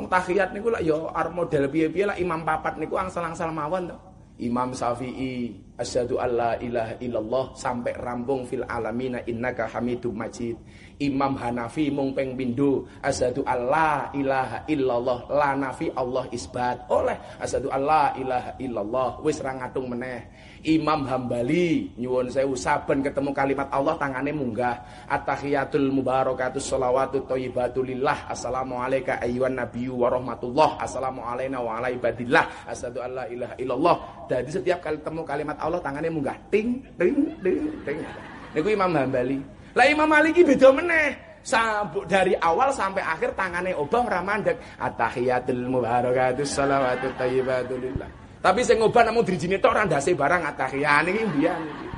Wong tahiyat niku lak ya arep model piye-piye lak imam papat niku angsal-angsal mawon to. Imam Syafi'i asyhadu alla ilaha illallah sampai rampung fil alamina innaka hamidum majid. Imam Hanafi mung ping pindho asyhadu alla ilaha illallah la nafi Allah isbat. Oleh asyhadu alla ilaha illallah wis ra ngatung meneh. Imam Hambali nyuwun sewu saben ketemu kalimat Allah tangane munggah. At-tahiyatul mubarakatus shalawatut thayyibatu lillah. Assalamu alayka ayyuhan nabiyyu wa rahmatullah. Assalamu wa. Asyhadu alla ilaha illallah. Jadi setiap kali ketemu kalimat Allah tangane munggah ting ting ting ting. Niku Imam Hambali. Lah Imam Maliki beda meneh. Sabuk dari awal sampai akhir tangane obah ora mandek. At-tahiyatul mubarakatus lillah. Tapi sing ngobah namung drijine tok ora ndase barang atahiyah niki mbiyen iki.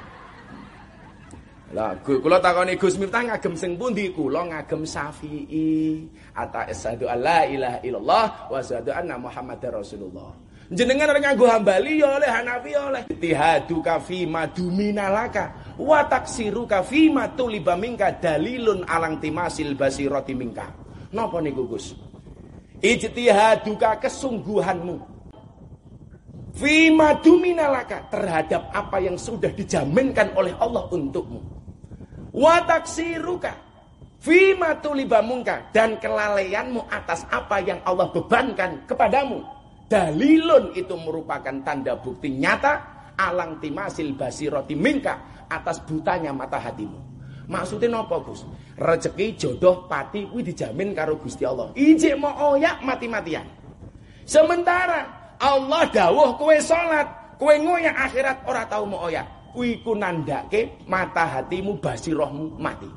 Lah kula takoni Gus Miftah ngagem sing pundi? Kula ngagem Syafi'i. Ata asyhadu alla ilaha illallah wa asyhadu anna Muhammadar Rasulullah. Jenengan ora nganggo hambali ya oleh Hanafi ya oleh tihadu kafi maduminalaka wa taksiru kafi matuliba minka dalilun alang timasil basirati minka. Napa niku Gus? Ijtihaduka kesungguhanmu Fima duminalaka terhadap apa yang sudah dijaminkan oleh Allah untukmu. Wataksiruka fima tulibamunka dan kelalaianmu atas apa yang Allah bebankan kepadamu. Dalilun itu merupakan tanda bukti nyata alang timasil basiroti minka atas butanya mata hatimu. Maksudnya nopo Gus? Rezeki jodoh pati kuwi dijamin karo Gusti Allah. Ijek mau oyak mati-matian. Sementara Allah dawuh kowe salat, kowe ngoyak akhirat ora tau mau oyak. Kuwi ku nandake mata hatimu basirahmu mati.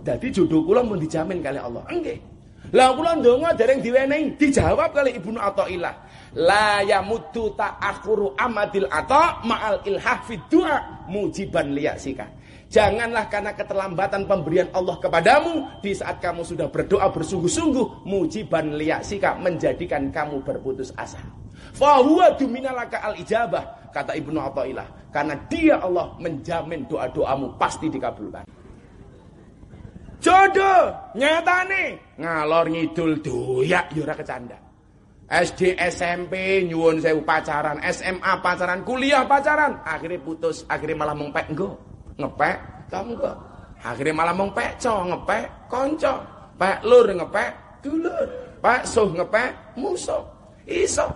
Dadi jodoh kula mun dijamin kali Allah. Nggih. Lah kula ndonga dereng diwenehi dijawab kali Ibnu Athaillah. La yamuddu ta'akhuru amadil ata ma'al ilhah fid du'a mujiban liyasika. Janganlah karena keterlambatan pemberian Allah kepadamu di saat kamu sudah berdoa bersungguh-sungguh mujiban liyasika menjadikan kamu berputus asa. Fahuwa duminalaka al ijabah kata Ibnu Athaillah karena dia Allah menjamin doa-doamu pasti dikabulkan. Jodoh nyatane ngalor ngidul doyak ya ora kecanda. SD, SMP, nyuwun sewu pacaran, SMA pacaran, kuliah pacaran, akhirnya putus, akhirnya malah mengpek engko ngepek tangga. Akhirnya malah mong peco ngepek konco. Pek lur ngepek dulur. Pek suh ngepek musuh. Iso.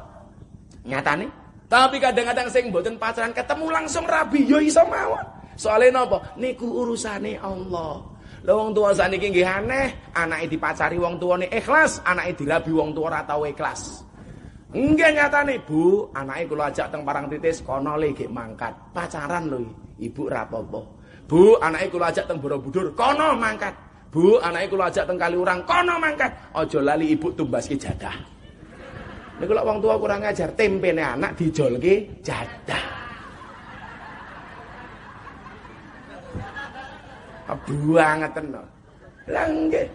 Nyatane. Tapi kadang-kadang sing mboten pacaran ketemu langsung rabi yo iso mawon. Soalnya napa? Niku urusane Allah. Lah wong tuwa saniki nggih aneh, anake dipacari wong tuwane ikhlas, anake dirabi wong tuwa ora tau ikhlas. Nggih nyatane, Bu, anake kula ajak teng parang titis kono le mangkat. Pacaran lho Ibu rapopo. Bu, anake kula ajak teng Borobudur, kono mangkat. Bu, anake kula ajak teng Kaliurang, kono mangkat. Aja lali ibu tumbaske jadah. Niku lek wong tua kurang ajar, tempene anak dijolke jadah. Buangeten. Lah nggih.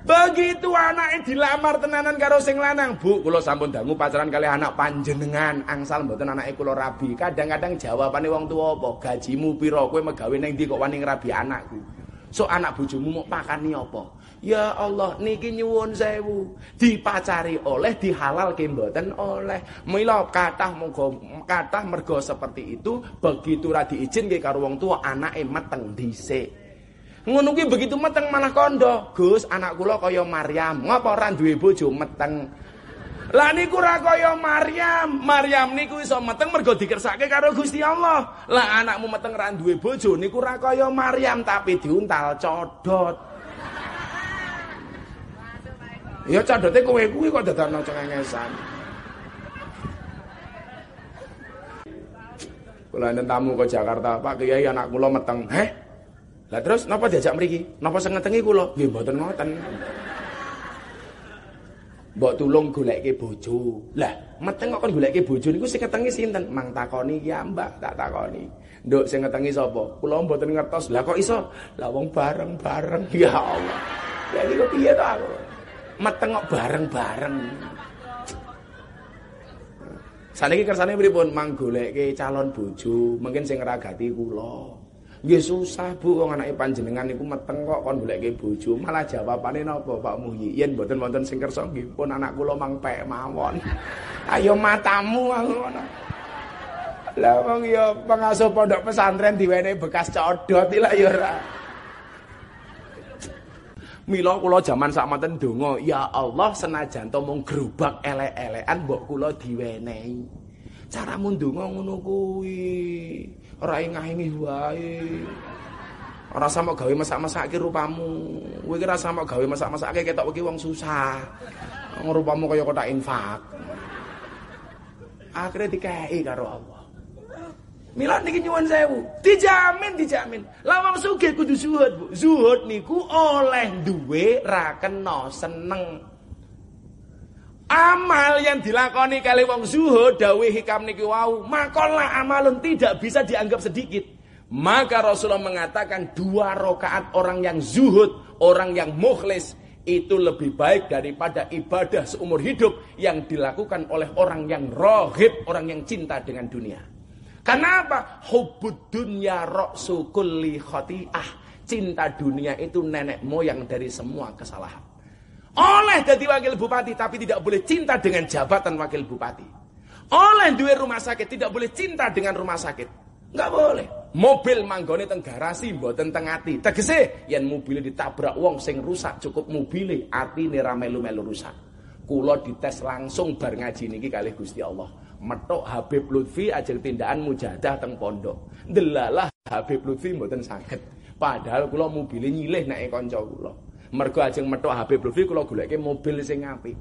Begitu anaknya dilamar tenanan karo sing lanang, Bu, kula sampun dangu pacaran kali anak panjenengan, angsal mboten anake kula rabi. Kadang-kadang jawabane wong tuwa apa? Gajimu pira? Kowe megawe ning ndi kok wani ngrabi anakku? So anak bojomu mau pakani apa? Ya Allah, niki nyuwun sewu. Dipacari oleh dihalal ke mboten oleh. Mila kathah monggo kathah mergo seperti itu, begitu ra diizinke karo wong tua anake meteng dhisik. Ngono kuwi begitu meteng malah kondo. Gus, anak kula kaya Maryam. Ngapa ora duwe bojo meteng? Lah niku ora kaya Maryam. Maryam niku iso meteng mergo dikersake karo Gusti Allah. Lah anakmu meteng ora duwe bojo niku ora kaya Maryam tapi diuntal codot. Ya codote kowe kuwi kok dadakno cengengesan. Kula tamu ke Jakarta, Pak Kiai anak kula meteng. Heh? Lah terus napa diajak mriki? Napa sing ngetengi kula? Nggih mboten ngoten. Mbok tulung goleke bojo. Lah, meteng kok goleke bojo niku sing ngetengi sinten? Mang takoni ya, Mbak, tak takoni. Nduk sing ngetengi sapa? Kula mboten ngertos. Lah kok iso? Lah wong bareng-bareng. Ya Allah. Lah niku piye to aku? Meteng kok bareng-bareng. Saniki kersane pripun? Mang goleke calon bojo, mungkin sing ngragati kula. Nggih susah Bu wong anake panjenengan niku meteng kok kon goleke bojo. Malah jawabane napa Pak Muhyi? Yen mboten wonten sing kersa nggih pun anak kula mang pek mawon. Ayo matamu aku ngono. Lah wong ya pengasuh pondok pesantren diwenehi bekas codot lah ya ora. Mila kula jaman sakmanten donga, ya Allah senajan to mung grobak elek-elekan mbok kula diwenehi. Caramu ndonga ngono kuwi. Ora ingah-ingih wae. Ora sama gawe masak-masake rupamu. Kowe iki ora sama gawe masak-masake ketok iki wong susah. Rupamu kaya kotak infak. Akhirnya dikei karo Allah. Mila niki nyuwun sewu, dijamin dijamin. Lawang sugih kudu zuhud, Bu. Zuhud niku oleh duwe ra kena seneng. Amal yang dilakoni kali wong zuhud dawe hikam niki wau, makola amalun tidak bisa dianggap sedikit. Maka Rasulullah mengatakan dua rakaat orang yang zuhud, orang yang mukhlis itu lebih baik daripada ibadah seumur hidup yang dilakukan oleh orang yang rohib, orang yang cinta dengan dunia. Kenapa? Hubud dunya roksu kulli khoti'ah. Cinta dunia itu nenek moyang dari semua kesalahan. Oleh jadi wakil bupati tapi tidak boleh cinta dengan jabatan wakil bupati. Oleh duit rumah sakit tidak boleh cinta dengan rumah sakit. Enggak boleh. Mobil manggone teng garasi mboten teng ati. Tegese yen mobil ditabrak wong sing rusak cukup mobile atine ra melu-melu rusak. Kula dites langsung bar ngaji niki kalih Gusti Allah. Metok Habib Lutfi ajeng tindakan mujadah teng pondok. Delalah Habib Lutfi mboten saged. Padahal kula mobile nyilih nek kanca kula. Mergo ajeng metok Habib Lutfi kula goleke mobil sing apik.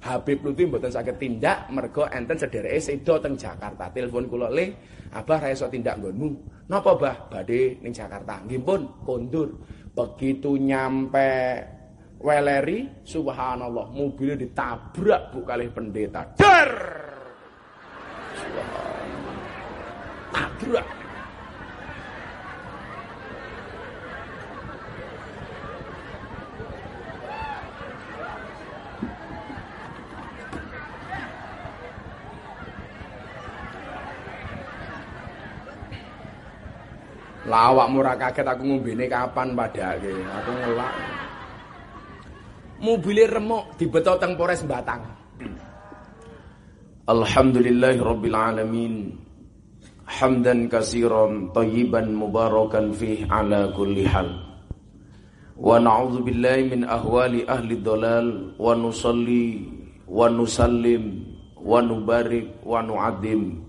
Habib Lutfi mboten saged tindak mergo enten sedereke sedo teng Jakarta. Telepon kula le, Abah ra iso tindak nggonmu. Napa, Bah? Badhe ning Jakarta. Nggih pun, kondur. Begitu nyampe Weleri, subhanallah, mobilnya ditabrak bu kali pendeta. Dar! Tabrak. Lawak murah kaget aku ngombene kapan padake. Aku ngelak. Mobilnya remuk dibetot teng Polres Batang. Alhamdulillah rabbil alamin. Hamdan kasiran tayyiban mubarakan fih ala kulli hal. Wa na'udzu billahi min ahwali ahli dhalal wa nusalli wa nusallim wa nubarik wa nu'adzim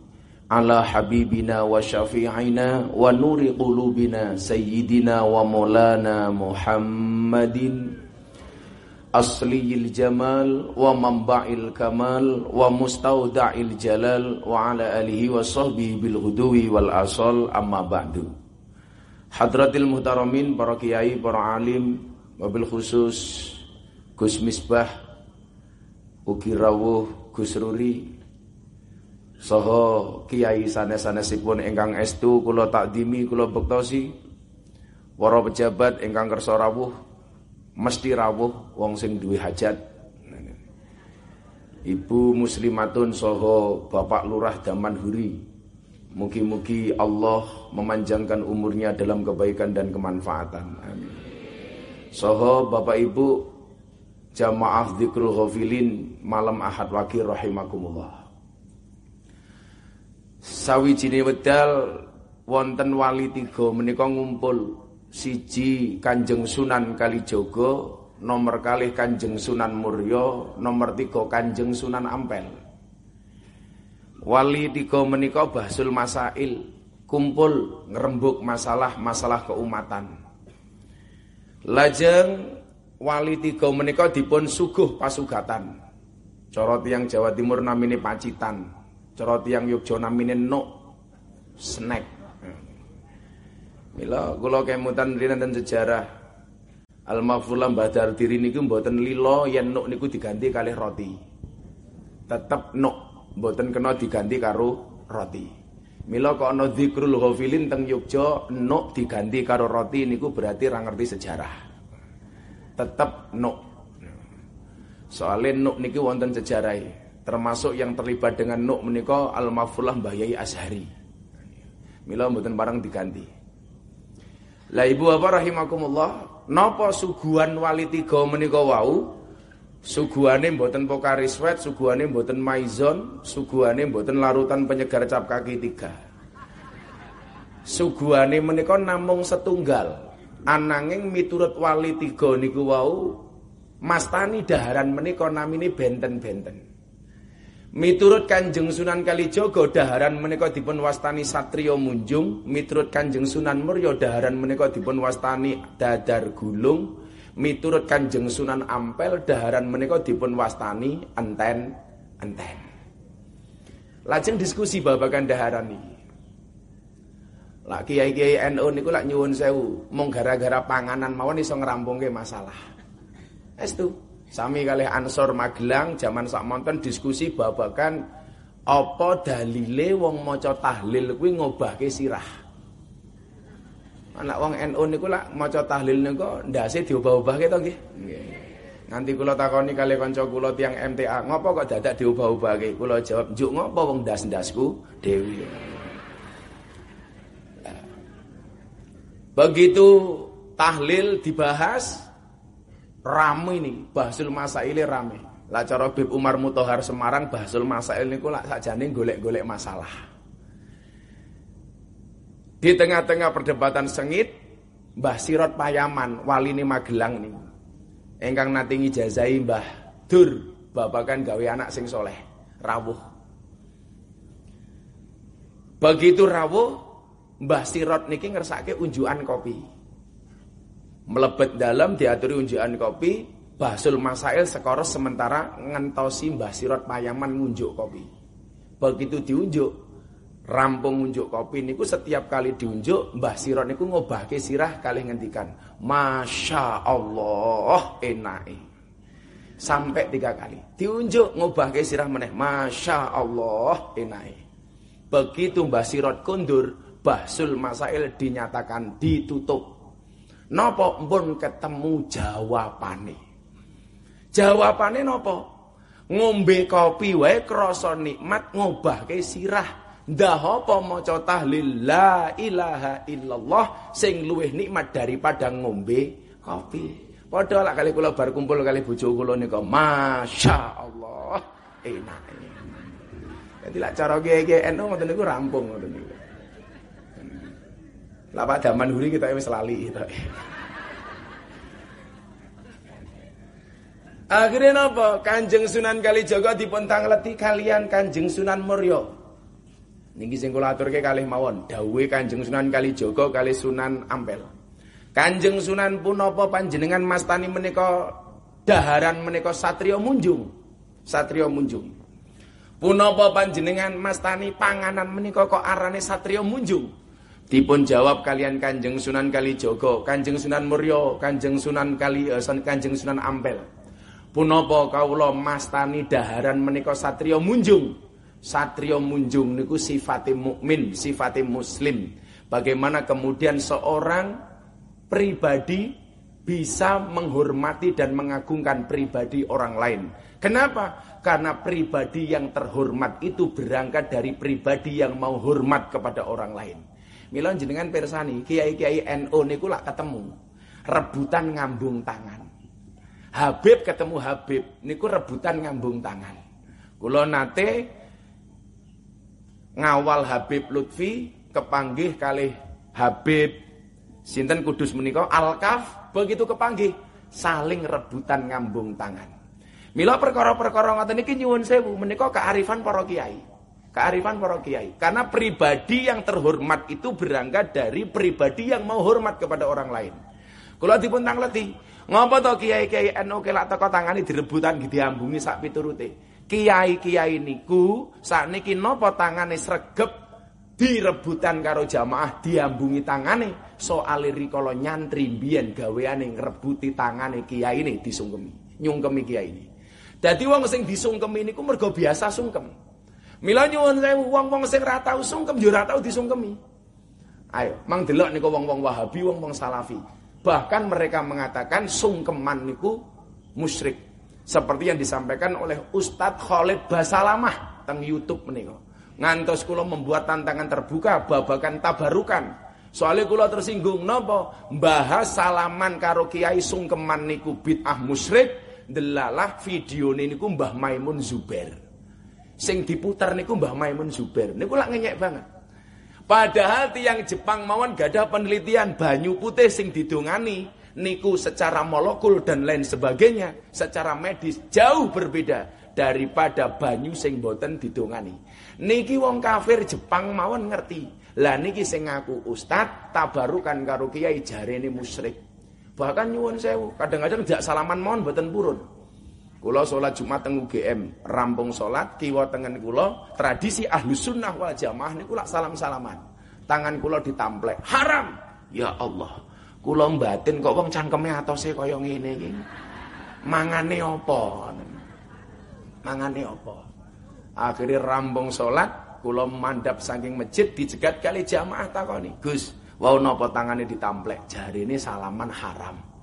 ala habibina wa syafi'ina wa nuri qulubina sayyidina wa maulana Muhammadin asliyil jamal wa manba'il kamal wa mustauda'il jalal wa ala alihi wa sahbihi bil huduwi wal asal. Amma ba'du. Hadratil muhtaramin para kiai para alim wabil khusus Gus Misbah ugi rawuh Gus Ruri saha kiai sanes-sanesipun ingkang estu kula takdimi kula bektosi para pejabat ingkang kersa rawuh mesti rawuh wong sing duwe hajat. Ibu muslimatun soho Bapak Lurah Daman Huri. Mugi-mugi Allah memanjangkan umurnya dalam kebaikan dan kemanfaatan. Amin. Soho Bapak Ibu Jamaah Zikrul Ghafilin Malam Ahad Wakil Rahimakumullah. Sawijine wedal Wonten wali tiga menika ngumpul siji Kanjeng Sunan Kalijogo, nomor kali Kanjeng Sunan Muryo, nomor tiga Kanjeng Sunan Ampel. Wali tiga menika bahsul masail, kumpul ngerembuk masalah-masalah keumatan. Lajeng wali tiga menika dipun suguh pasugatan. Cara tiyang Jawa Timur namine pacitan, cara tiyang Yogya namine nuk snack. Mila kula kemutan rinten sejarah Al-Mafrulah Mbah Dardiri niku mboten lilo yen nuk niku diganti kalih roti. Tetep nuk mboten kena diganti karo roti. Mila kok ana zikrul ghafilin teng Yogya nuk diganti karo roti niku berarti ra ngerti sejarah. Tetep nuk. Soalnya nuk niki wonten sejarah termasuk yang terlibat dengan nuk menika Al-Mafrulah Mbah Yai Azhari. Mila mboten barang diganti. Lah ibu apa rahimakumullah, napa suguhan wali tiga menika wau? Suguhane mboten Pokari Sweat, suguhane mboten Maizon, suguhane mboten larutan penyegar cap kaki tiga. Suguhane menika namung setunggal. Ananging miturut wali tiga niku wau mastani daharan menika namine benten-benten. Miturut Kanjeng Sunan Kalijaga daharan menika dipun wastani Satrio Munjung, miturut Kanjeng Sunan Murya daharan menika dipun wastani Dadar Gulung, miturut Kanjeng Sunan Ampel daharan menika dipun wastani enten enten. Lajeng diskusi babagan daharan ini. Lah kiai-kiai NU niku lak nyuwun sewu, mung gara-gara panganan mawon iso ngrampungke masalah. Estu. Sami kali Ansor Magelang zaman sak monten diskusi babakan apa dalile wong maca tahlil kuwi ngobahke sirah. Anak wong NU niku lak maca tahlil niku ndase diubah-ubahke to nggih. Nggih. Nganti kula takoni kali kanca kula tiyang MTA, ngopo kok dadak diubah-ubahke? Kula jawab, "Njuk ngopo wong ndas-ndasku dewi." Begitu tahlil dibahas, rame ini Bahsul Masail rame. Lah cara Bib Umar Mutohar Semarang Bahsul Masail niku lak sakjane golek-golek masalah. Di tengah-tengah perdebatan sengit, Mbah Sirot Payaman, wali ini Magelang nih. Engkang nati ngijazai Mbah Dur, babakan gawe anak sing soleh, rawuh. Begitu rawuh, Mbah Sirot niki ngersake unjukan kopi melebet dalam diaturi unjukan kopi Basul Masail sekoros sementara ngentosi Mbah Sirot Payaman ngunjuk kopi. Begitu diunjuk, rampung unjuk kopi niku setiap kali diunjuk Mbah Sirot niku ngobahke sirah kali ngendikan, Masya Allah enake. Sampai tiga kali. Diunjuk ngobahke sirah meneh, Masya Allah enake. Begitu Mbah Sirot kundur, Basul Masail dinyatakan ditutup Napa pun ketemu jawabane. Jawabane napa? Ngombe kopi wae krasa nikmat ngobahke sirah. Ndah apa maca tahlil la ilaha illallah sing luwih nikmat daripada ngombe kopi. Padha lak kali kula bar kumpul kali bojo kula nika Masya Allah enak. Jadi lak cara kiai-kiai NU ngoten niku rampung ngoten niku. Lah Pak Daman kita wis lali gitu. Akhirnya napa? Kanjeng Sunan Kalijaga dipun tangleti kalian Kanjeng Sunan Murya. Niki sing kula aturke kalih mawon, dawuhe Kanjeng Sunan Kalijaga kali Sunan Ampel. Kanjeng Sunan punapa panjenengan mastani menika daharan menika Satrio Munjung. Satrio Munjung. Punapa panjenengan mastani panganan menika kok arane Satrio Munjung? Dipun jawab kalian Kanjeng Sunan Kalijogo, Kanjeng Sunan Muryo, Kanjeng Sunan Kali uh, Kanjeng Sunan Ampel. Punapa kawula mastani daharan menika satrio munjung. Satrio munjung niku sifate mukmin, sifate muslim. Bagaimana kemudian seorang pribadi bisa menghormati dan mengagungkan pribadi orang lain. Kenapa? Karena pribadi yang terhormat itu berangkat dari pribadi yang mau hormat kepada orang lain. Mila jenengan persani, kiai-kiai NU niku lak ketemu. Rebutan ngambung tangan. Habib ketemu Habib niku rebutan ngambung tangan. Kula nate ngawal Habib Lutfi kepanggih kali Habib sinten Kudus menika Alkaf begitu kepanggih saling rebutan ngambung tangan. Mila perkara-perkara ngoten niki nyuwun sewu menika kearifan para kiai kearifan para kiai. Karena pribadi yang terhormat itu berangkat dari pribadi yang mau hormat kepada orang lain. Kalau dipun tangleti, ngapa to kiai-kiai NU kelak teko tangani direbutan diambungi sak piturute. Kiai-kiai niku sakniki napa tangane sregep direbutan karo jamaah diambungi tangane soal rikala nyantri biyen gaweane ngrebuti tangane kiai ini disungkemi nyungkemi kiai ini dadi wong sing disungkemi niku mergo biasa sungkem Mila nyuwun sewu wong-wong sing ra tau sungkem yo ra tau disungkemi. Ayo, mang delok niku wong-wong Wahabi, wong-wong Salafi. Bahkan mereka mengatakan sungkeman niku musyrik. Seperti yang disampaikan oleh Ustadz Khalid Basalamah teng YouTube menika. Ngantos kula membuat tantangan terbuka babakan tabarukan. Soalnya kula tersinggung nopo bahas salaman karo kiai sungkeman niku bid'ah musyrik delalah video niku Mbah Maimun Zubair. Sing diputar niku Mbah Maimun Zubair. Niku lak ngenyek banget. Padahal tiang Jepang mawon gak ada penelitian banyu putih sing didongani niku secara molekul dan lain sebagainya secara medis jauh berbeda daripada banyu sing boten didongani. Niki wong kafir Jepang mawon ngerti. Lah niki sing ngaku ustad tabarukan karo kiai jarene musyrik. Bahkan nyuwun sewu, kadang-kadang tidak salaman mohon boten purun. Kula salat Jumat teng UGM, rampung salat kiwa tengen kula, tradisi Ahlus Sunnah wal Jamaah niku lak salam-salaman. Tangan kula ditamplek. Haram. Ya Allah. Kula mbatin kok wong cangkeme atose kaya ngene iki. Mangane apa? Mangane apa? Akhirnya rampung salat, Kula mandap saking masjid dicegat kali jamaah takoni. Gus, wau napa tangane ditamplek? Jarine salaman haram.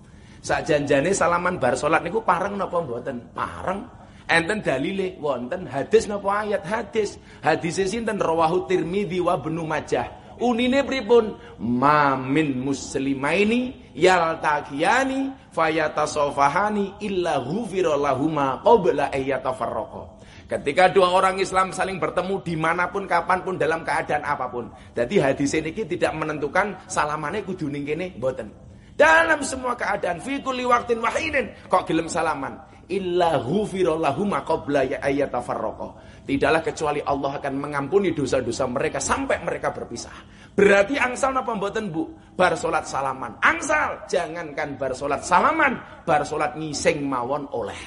Sakjanjane salaman bar salat niku pareng napa mboten? Pareng. Enten dalile wonten hadis napa ayat hadis. Hadis sinten rawahu Tirmidzi wa Ibnu Majah. Unine pripun? Mamin muslimaini yaltaqiyani fayatasofahani illa ghufira lahuma qabla ayyatafarraqa. Ketika dua orang Islam saling bertemu di mana pun, kapan pun, dalam keadaan apa pun. Jadi hadis ini tidak menentukan salamannya kudu ning kene, boten. Dalam semua keadaan, fi kulli waqtin wahidin, kok gelem salaman. Illa ghufirallahu ma qabla ya ayyatafarraqa. Tidaklah kecuali Allah akan mengampuni dosa-dosa mereka sampai mereka berpisah. Berarti angsal napa mboten Bu? Bar salat salaman. Angsal, jangankan bar salat salaman, bar salat ngising mawon oleh.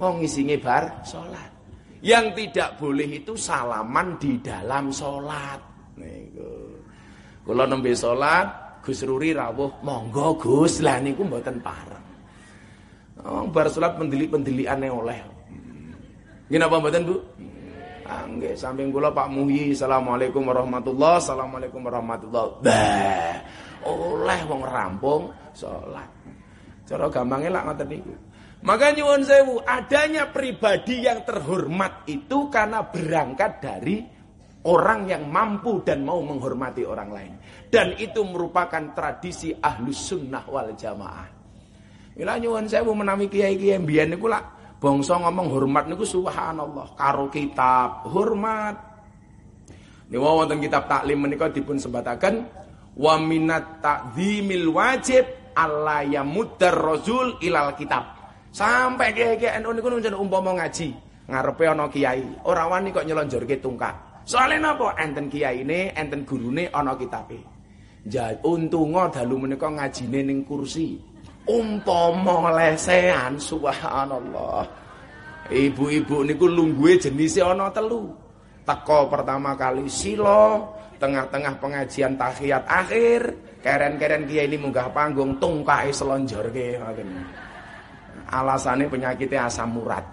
Wong ngisinge bar salat. Yang tidak boleh itu salaman di dalam salat. Niku. Kula nembe salat, Gus Ruri rawuh, monggo Gus. Lah niku mboten pareng. Oh, bar salat pendelik-pendelikane oleh. Nggih napa mboten, Bu? Ah, nggih, samping kula Pak Muhyi, Assalamualaikum warahmatullahi Assalamualaikum warahmatullahi Bah, oleh wong rampung salat. Cara gampangnya lah ngoten niku. Maka nyuwun sewu, adanya pribadi yang terhormat itu karena berangkat dari orang yang mampu dan mau menghormati orang lain. Dan itu merupakan tradisi ahlus sunnah wal jamaah. Ila nyuwun sewu menawi kiai-kiai mbiyen niku lak bangsa ngomong hormat niku subhanallah karo kitab hormat. Niku wonten kitab taklim menika dipun sebataken wa minat ta'zimil wajib alla yamuddar rajul ilal kitab. Sampai kiai-kiai NU niku umpama ngaji, ngarepe ana kiai, ora wani kok nyelonjorke tungkak. Soale napa? Enten kiyaine, enten gurune ana kitabe. Ja untunga dalu menika ngajine ning kursi. Umpama lesehan subhanallah. Ibu-ibu niku lungguhe jenise ana telu. Teko pertama kali silo, tengah-tengah pengajian tahiyat akhir, keren-keren kiai ini munggah panggung tungkae selonjorke ngoten alasannya penyakitnya asam urat.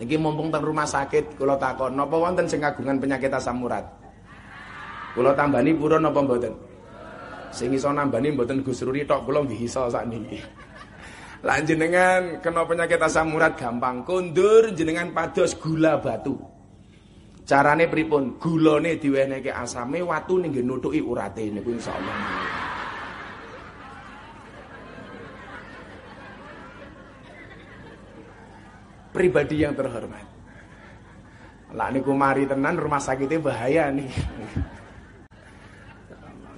Niki mumpung teng rumah sakit kula takon napa wonten sing kagungan penyakit asam urat? Kula tambani purun napa mboten? Sing iso nambani mboten Gus Ruri tok kula nggih iso sakniki. Lah jenengan kena penyakit asam urat gampang kondur jenengan pados gula batu. Carane pripun? Gulane diwenekke asame watu ning nutuki urate niku insyaallah. Pribadi yang terhormat. Lah niku mari tenan rumah sakitnya bahaya nih.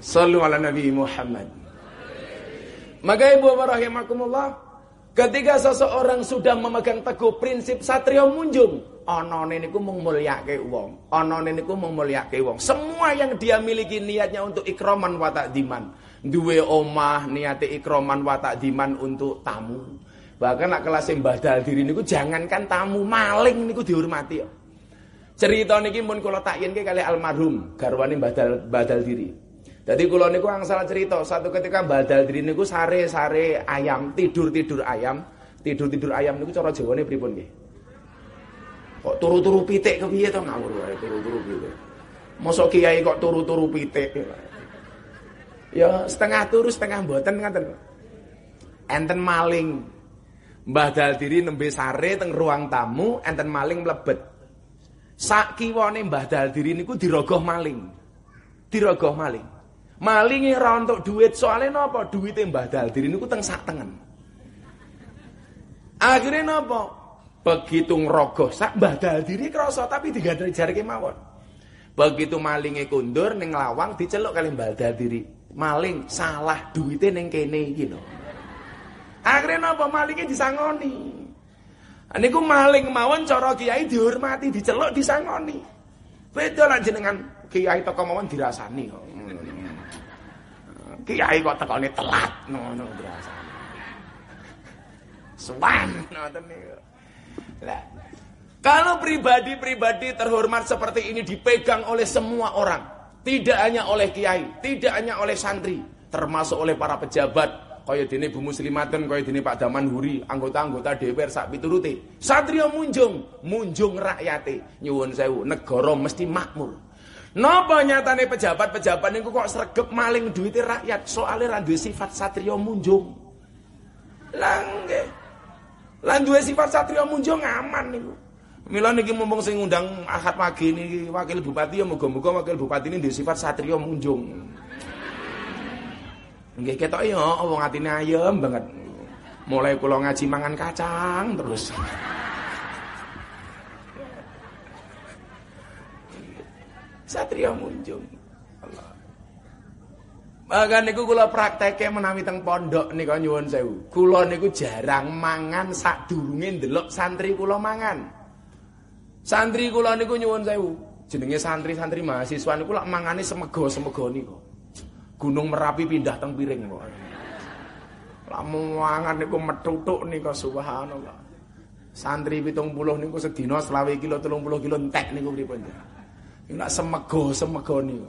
Sallu ala Nabi Muhammad. Maka ibu rahimakumullah, ketika seseorang sudah memegang teguh prinsip satrio munjung, ana niku mung mulyake wong, ana niku mung mulyake wong. Semua yang dia miliki niatnya untuk ikroman wa takdiman. Duwe omah niate ikroman wa takdiman untuk tamu. Bahkan nak kelas Mbah Daldiri niku jangankan tamu maling niku dihormati. Cerita niki mun kula takyenke kali almarhum garwane Mbah Dal Mbah Daldiri. Dadi kula niku angsal cerita satu ketika Mbah Daldiri niku sare-sare ayam, tidur-tidur ayam, tidur-tidur ayam niku cara Jawane pripun nggih? Kok turu-turu pitik kepiye to ngawur wae turu-turu pitik. Mosok kiai kok turu-turu pitik. Ya setengah turu setengah mboten ngaten. Enten maling Mbah Daldiri nembe sare teng ruang tamu enten maling mlebet. Sak kiwane Mbah Daldiri niku dirogoh maling. dirogoh maling. Malinge ra untuk duit, soalnya napa? Duwite Mbah Daldir niku teng sak tengen. Akhirnya napa? Begitu ngerogoh sak Mbah Daldir krasa tapi digandeng jari kemawon. Begitu malinge kundur ning lawang diceluk kali Mbah Daldir. Maling salah duwite ning kene iki lho. Akhirnya napa malingnya disangoni. Niku maling mawon cara kiai dihormati, diceluk disangoni. Beda lah jenengan kiai teko mawon dirasani. Kiai kok tekone telat ngono dirasani. Suwan ngoten. Lah kalau pribadi-pribadi terhormat seperti ini dipegang oleh semua orang, tidak hanya oleh kiai, tidak hanya oleh santri, termasuk oleh para pejabat, kaya dene Bu Muslimaten kaya dene Pak Daman Huri anggota-anggota DPR sak pituruti satria munjung munjung rakyate. Nyuwun sewu negara mesti makmur. Napa nyatane pejabat-pejabat niku kok sregep maling duwite rakyat? Soalnya ra duwe sifat satria munjung. Lah nggih. Lah duwe sifat satria munjung aman niku. Mila niki mumpung sing ngundang Ahad pagi niki wakil bupati ya muga-muga wakil bupati ini duwe sifat satria munjung Nggih ketok ya wong atine ayem banget. Mulai kula ngaji mangan kacang terus. Satria munjung. Allah. Bahkan niku kula prakteke menawi teng pondok nika nyuwun sewu. Kula niku jarang mangan sadurunge ndelok santri kula mangan. Santri kula niku nyuwun sewu. Jenenge santri-santri mahasiswa niku lak mangane semego-semego niku. Gunung Merapi pindah teng piring kok. Lamun mangan niku metutuk nika subhanallah. Santri 70 niku sedina selawe kilo 30 kilo entek niku pripun. Nek semego semego niku.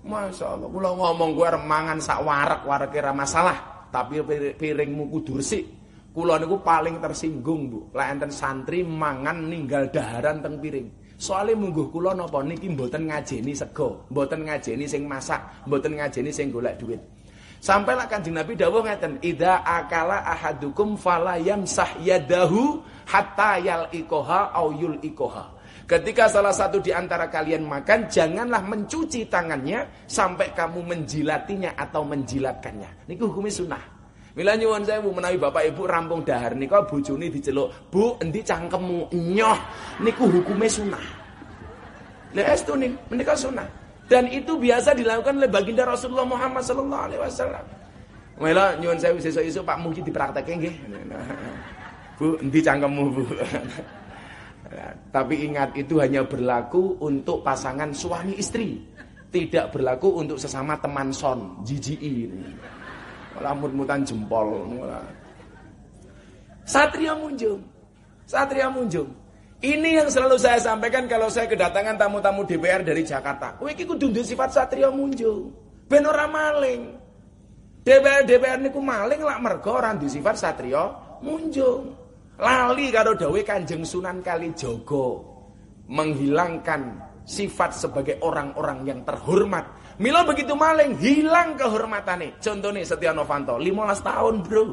Masya Allah, kula ngomong gue mangan sak warak warak kira masalah, tapi piringmu kudu resik. Kula niku paling tersinggung, Bu. Lah enten santri mangan ninggal daharan teng piring. Soale mungguh kula napa niki mboten ngajeni sego, mboten ngajeni sing masak, mboten ngajeni sing golek duit. Sampai lah kanjeng Nabi dawuh ngeten, "Idza akala ahadukum fala yamsah yadahu hatta yalqaha au yulqaha." Ketika salah satu di antara kalian makan, janganlah mencuci tangannya sampai kamu menjilatinya atau menjilatkannya. Niku hukumnya sunnah. Mila nyuwun sewu menawi bapak ibu rampung dahar nika bojone diceluk, "Bu, endi cangkemmu?" Nyoh, niku hukume sunah. Lah estu nih, menika sunah. Dan itu biasa dilakukan oleh baginda Rasulullah Muhammad sallallahu alaihi wasallam. Mila nyuwun sewu sesuk-esuk Pak Muji dipraktekke nggih. Bu, endi cangkemmu, Bu? tapi ingat itu hanya berlaku untuk pasangan suami istri. Tidak berlaku untuk sesama teman son, jiji ini mut-mutan jempol. Satria Munjung. Satria Munjung. Ini yang selalu saya sampaikan kalau saya kedatangan tamu-tamu DPR dari Jakarta. Kowe iki kudu sifat Satria Munjung. Ben ora maling. DPR DPR niku maling lak mergo ora sifat Satria Munjung. Lali karo dawuh Kanjeng Sunan Kalijaga menghilangkan sifat sebagai orang-orang yang terhormat Mila begitu maling hilang kehormatannya. Contohnya Setia Novanto 15 tahun, Bro.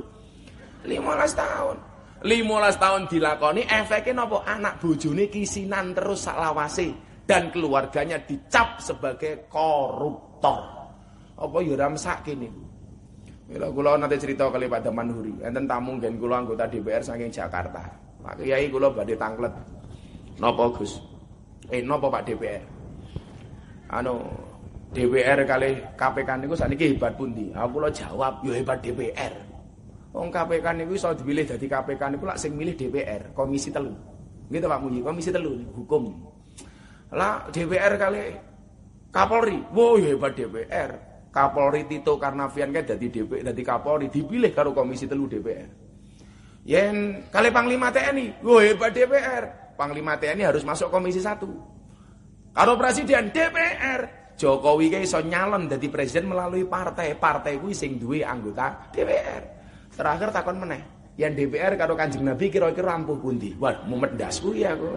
15 tahun. 15 tahun dilakoni efeknya nopo anak bojone kisinan terus saklawase dan keluarganya dicap sebagai koruptor. Apa ya ramsak kene. Mila kula nanti cerita kali Pak Daman Huri, enten tamu ngen kula anggota DPR saking Jakarta. Pak Kiai kula badhe tanglet. Napa Gus? Eh napa Pak DPR? Anu DPR kali KPK niku sakniki hebat pundi? Aku lo jawab, yo hebat DPR. Wong KPK niku iso dipilih dadi KPK niku lak sing milih DPR, komisi telu. Gitu Pak Muji, komisi telu hukum. Lah DPR kali Kapolri, wo yo hebat DPR. Kapolri Tito Karnavian kan dadi DPR, dadi Kapolri dipilih karo komisi telu DPR. Yen kali Panglima TNI, wo hebat DPR. Panglima TNI harus masuk komisi satu. Karo Presiden DPR, Jokowi kayak iso nyalon jadi presiden melalui partai. Partai kuwi sing duwe anggota DPR. Terakhir takon meneh. Yang DPR karo Kanjeng Nabi kira-kira ampuh pundi? Wah, mumet ndas kuwi aku.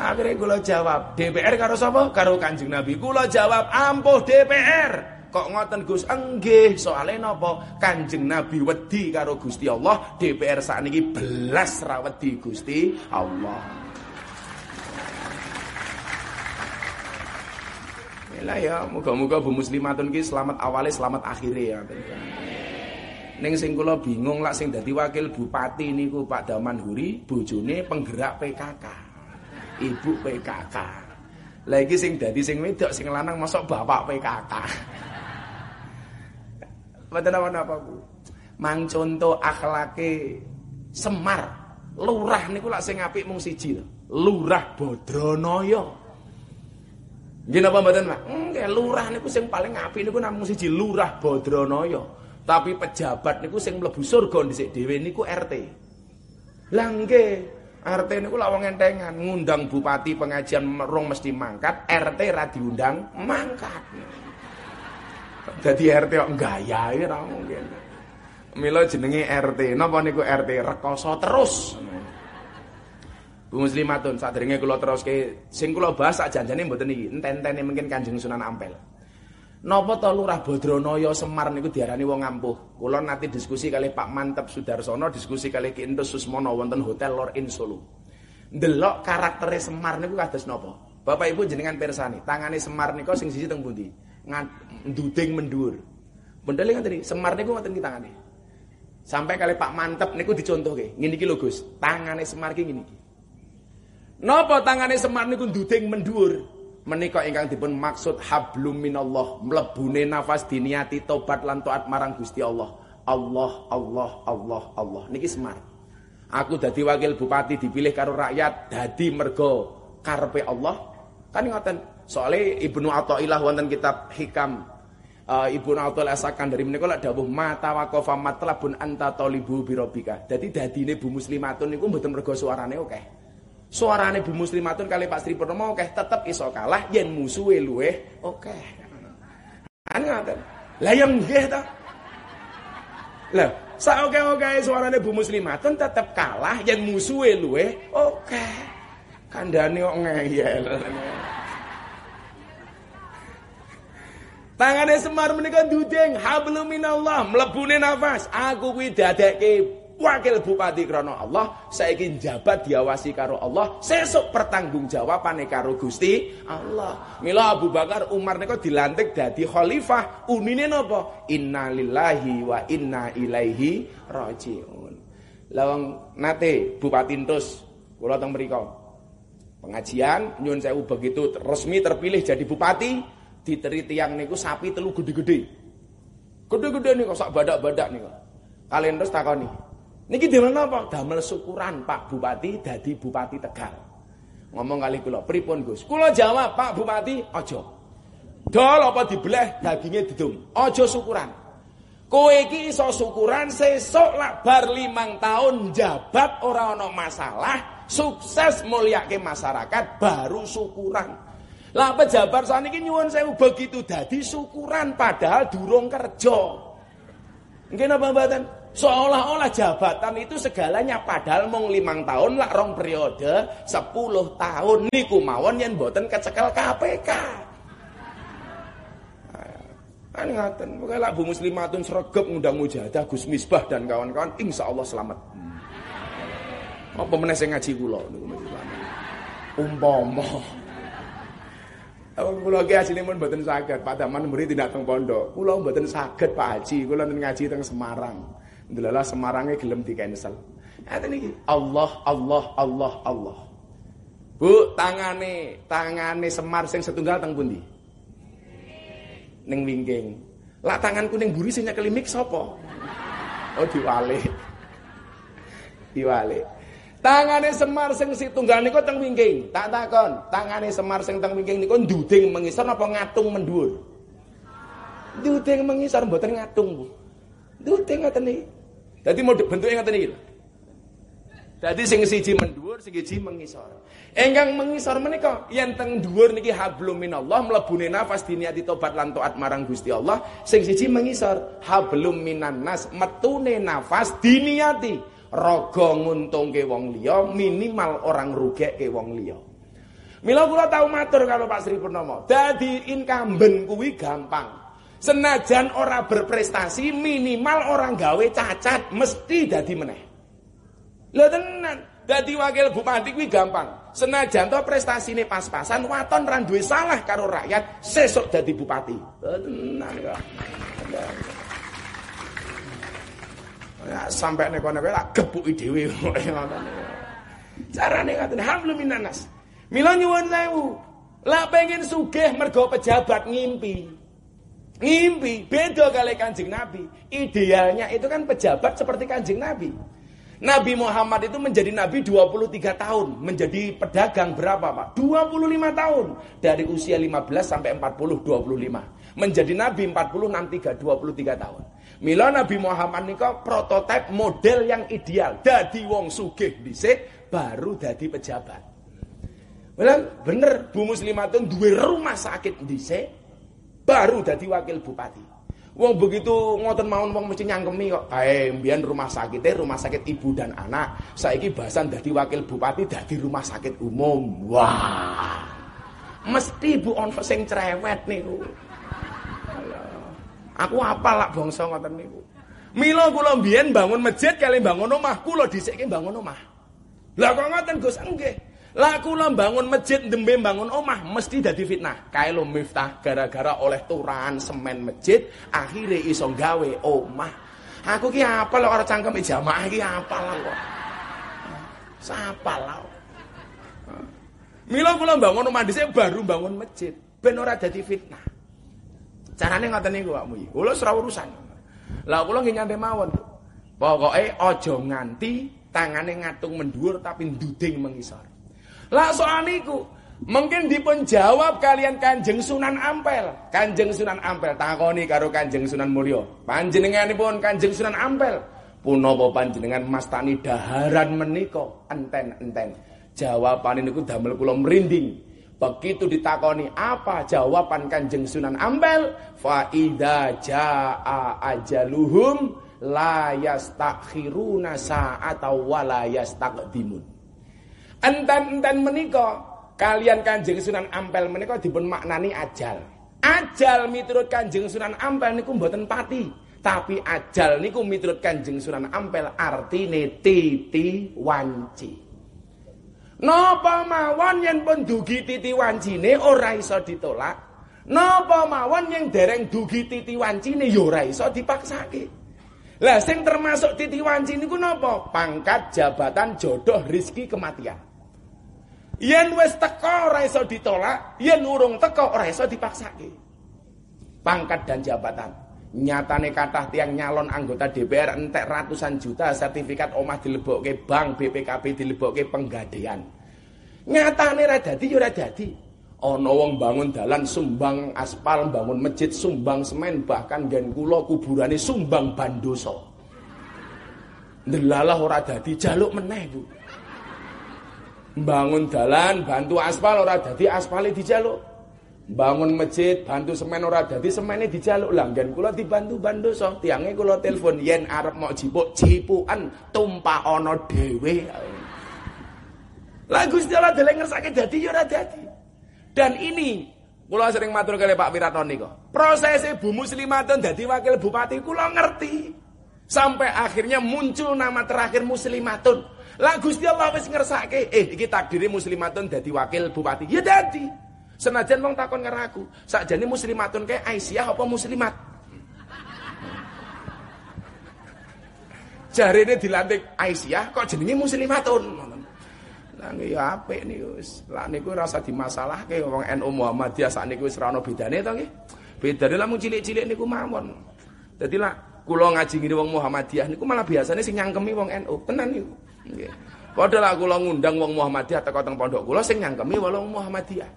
Akhirnya kula jawab, DPR karo sapa? Karo Kanjeng Nabi. Kula jawab, ampuh DPR. Kok ngoten Gus? Enggih, soalnya napa? Kanjeng Nabi wedi karo Gusti Allah, DPR sakniki belas ra wedi Gusti Allah. Lah ya, muga-muga Bu Muslimatun ki selamat awale selamat akhire ya. Ning sing kula bingung lak sing dadi wakil bupati niku Pak Daman Huri, bojone penggerak PKK. Ibu PKK. Lagi sing dadi sing wedok sing lanang mosok bapak PKK. Mboten apa-apa, Bu. Mang contoh akhlake Semar, lurah niku lak sing apik mung siji Lurah Badranaya. Nggih napa mboten, Pak? Nggih, lurah niku sing paling apik niku namung siji Lurah Badranaya. Tapi pejabat niku sing mlebu surga dhisik dhewe niku RT. Lah nggih, RT niku lak wong entengan ngundang bupati pengajian rong mesti mangkat, RT ra diundang mangkat. Jadi RT kok gaya ya ora mungkin. Mila jenenge RT. Napa niku RT rekoso terus. Bu muslimatun sadurunge kula teruske sing kula bahas janjane mboten iki, enten-entene mungkin Kanjeng Sunan Ampel. Napa to Lurah Badranaya Semar niku diarani wong ampuh. Kula nanti diskusi kali Pak Mantep Sudarsono, diskusi kali Ki Entus Susmono wonten Hotel Lor In Solo. Ndelok karaktere Semar niku kados napa? Bapak Ibu jenengan persani, tangane Semar niku sing sisi teng pundi? Nduding mendhuwur. Bendele ngoten iki, Semar niku ngoten iki tangane. Sampai kali Pak Mantep niku dicontohke. Ngene iki lho Gus, tangane Semar ki ngene iki. Napa tangane Semar niku nduding mendhuwur? menika ingkang dipun maksud hablum minallah mlebune nafas diniati tobat lan taat marang Gusti Allah. Allah Allah Allah Allah. Niki semar aku dadi wakil bupati dipilih karo rakyat dadi mergo karepe Allah. Kan ngoten. Soalnya Ibnu Athaillah wonten kitab hikam. Uh, Ibnu Athaillah asakan dari menika lak dawuh mata waqafa matlabun anta talibu birobika dadi dadine bu muslimatun niku mboten mergo suarane oke. okay. Suarane Bu Muslimatun kali Pak Sri Purnomo oke tetep iso kalah yen musuhe luweh oke. Kan ngoten. Lah yang nggih ta. Lah, sak oke-oke suarane Bu Muslimatun tetep kalah yen musuhe luweh oke. Kandhane kok ngeyel. Tangane Semar menika dudeng hablum minallah mlebune nafas. Aku kuwi dadekke wakil bupati krono Allah saiki jabat diawasi karo Allah sesuk pertanggung jawabane karo Gusti Allah. Mila Abu Bakar Umar niku dilantik dadi khalifah. Unine napa? Innalillahi wa inna ilaihi rajiun. Lawang nate bupati Entus kula teng mriku pengajian nyun sewu begitu resmi terpilih jadi bupati diteri tiang niku sapi telu gede-gede. Gede-gede niku sak badak-badak niku. Kalian terus takoni Niki damel napa? Damel syukuran Pak Bupati dadi Bupati Tegal. Ngomong kali kula, pripun Gus? Kula jawab, Pak Bupati, aja. Dol apa dibleh daginge didum. Aja syukuran. Kowe iki iso syukuran sesuk lak bar limang tahun jabat ora ana masalah, sukses mulyake masyarakat baru syukuran. Lah pejabat saniki nyuwun sewu begitu dadi syukuran padahal durung kerja. Nggih napa mboten? Seolah-olah jabatan itu segalanya padahal mung limang tahun lah rong periode sepuluh tahun niku mawon yang boten kecekel KPK. Kan ngaten, pokoke lak Bu Muslimatun sregep ngundang mujahadah Gus Misbah dan kawan-kawan insya Allah selamat. Apa meneh sing ngaji kula niku Umpama Awak kula ki asline mun mboten saged, Pak Daman murid tidak teng pondok. Kula mboten saged Pak Haji, kula ngaji teng Semarang. Delala Semarangnya gelem di cancel. Ngaten iki. Allah Allah Allah Allah. Bu, tangane tangane Semar sing setunggal teng pundi? Ning wingking. Lah tanganku ning buri sing nyekeli mik sapa? Oh diwale. Diwale. Tangane Semar sing setunggal niku teng wingking. Tak takon, tangane Semar sing teng wingking niku nduding mengisor napa ngatung mendhuwur? Nduding mengisor mboten ngatung, Bu. Nduding ngoten iki. Jadi mau bentuknya ngeten iki. Dadi sing siji mendhuwur, sing siji mengisor. Engkang mengisor menika yen teng dhuwur niki hablum minallah mlebune nafas diniati tobat lan taat marang Gusti Allah, sing siji mengisor hablum minan nas metune nafas diniati raga nguntungke wong liya minimal orang rugeke wong liya. Mila kula tau matur karo Pak Sri Purnomo, dadi incumbent kuwi gampang. Senajan ora berprestasi minimal orang gawe cacat mesti dadi meneh. Lho tenan, dadi wakil bupati kuwi gampang. Senajan to prestasine pas-pasan, waton ra duwe salah karo rakyat, sesuk dadi bupati. Tenan kok. Ya sampai nek kono tak gepuki dhewe ngoten. Carane ngoten, hamlu minanas. Mila nyuwun sewu. Lah pengen sugih mergo pejabat ngimpi. Ngimpi beda kali Kanjeng Nabi. Idealnya itu kan pejabat seperti Kanjeng Nabi. Nabi Muhammad itu menjadi nabi 23 tahun, menjadi pedagang berapa, Pak? 25 tahun. Dari usia 15 sampai 40 25. Menjadi nabi 40 63 23 tahun. Mila Nabi Muhammad nika prototipe model yang ideal. Dadi wong sugih dhisik baru dadi pejabat. Bener, bener Bu Muslimatun duwe rumah sakit dhisik baru dadi wakil bupati. Wong begitu ngoten mawon wong mesti nyangkemi kok. Kae mbiyen rumah sakitnya rumah sakit ibu dan anak. Saiki bahasan dadi wakil bupati dadi rumah sakit umum. Wah. Mesti Bu on sing cerewet niku. Aku apal lak bangsa ngoten niku. Mila kula mbiyen bangun masjid kali bangun omah, kula dhisikke bangun omah. Lah kok ngoten Gus? Nggih. Lah kula bangun masjid dembe bangun omah mesti dadi fitnah. Kae lo Miftah gara-gara oleh turan semen masjid akhirnya iso gawe omah. Aku ki apa lho ora cangkem jamaah ki apa lah kok. Sapa lah. Mila kula bangun omah dhisik baru bangun masjid ben ora dadi fitnah. Carane ngoten niku Pak Muyi. Kula ora urusan. Lah kula nggih nyantai mawon. Pokoke aja nganti tangane ngatung mendhuwur tapi nduding mengisor. Lah soal niku mungkin dipun jawab kalian Kanjeng Sunan Ampel. Kanjeng Sunan Ampel takoni karo Kanjeng Sunan Mulya. Panjenenganipun Kanjeng Sunan Ampel punapa panjenengan mastani daharan menika enten-enten. Jawaban niku damel kula merinding. Begitu ditakoni apa jawaban Kanjeng Sunan Ampel? Fa idza jaa ajaluhum la yastakhiruna sa'ata wa la yastaqdimun. Enten-enten menika kalian Kanjeng Sunan Ampel menika dipun maknani ajal. Ajal miturut Kanjeng Sunan Ampel niku mboten pati, tapi ajal niku miturut Kanjeng Sunan Ampel artine titi wanci. Napa mawon yen pun dugi titi wancine ora iso ditolak? Napa mawon yang dereng dugi titi wancine ya ora iso dipaksake? Lah sing termasuk titi wanci niku napa? Pangkat, jabatan, jodoh, rizki, kematian. Yen wis teko ora iso ditolak, yen urung teko ora iso dipaksake. Pangkat dan jabatan. Nyatane kathah tiang nyalon anggota DPR entek ratusan juta sertifikat omah dilebokke bank BPKB dilebokke penggadean. Nyatane ora dadi ya ora dadi. Ana wong bangun dalan sumbang aspal, bangun masjid sumbang semen, bahkan gen kula kuburane sumbang bandoso. Ndelalah ora dadi jaluk meneh, Bu. Bangun dalan, bantu aspal ora dadi aspale dijaluk. Bangun masjid, bantu semen ora dadi semene dijaluk. Langgan kula dibantu bandoso, tiange kula telepon yen arep mau jipuk jipukan tumpah ana dhewe. Lah Gusti Allah deleng ngersake dadi ya ora. Dan ini kula sering matur kali Pak Wiraton niku. Prosesnya Bu Muslimatun dadi wakil bupati kula ngerti. Sampai akhirnya muncul nama terakhir Muslimatun. Lah Gusti Allah wis ngersake, eh iki takdire muslimatun dadi wakil bupati. Ya dadi. Senajan wong takon karo aku, sakjane muslimatun kae Aisyah apa muslimat? Jarene dilantik Aisyah kok jenenge muslimatun. Lah ya apik niku wis. Lah niku rasa dimasalahke wong NU Muhammadiyah sakniki wis ora ono bedane to nggih. Bedane lamun cilik-cilik niku mawon. Dadi lah kula ngaji ngene wong Muhammadiyah niku malah biasanya sing nyangkemi wong NU. Tenan niku. Padahal aku ngundang wong Muhammadiyah teko teng pondok kula sing nyangkemi wong Muhammadiyah.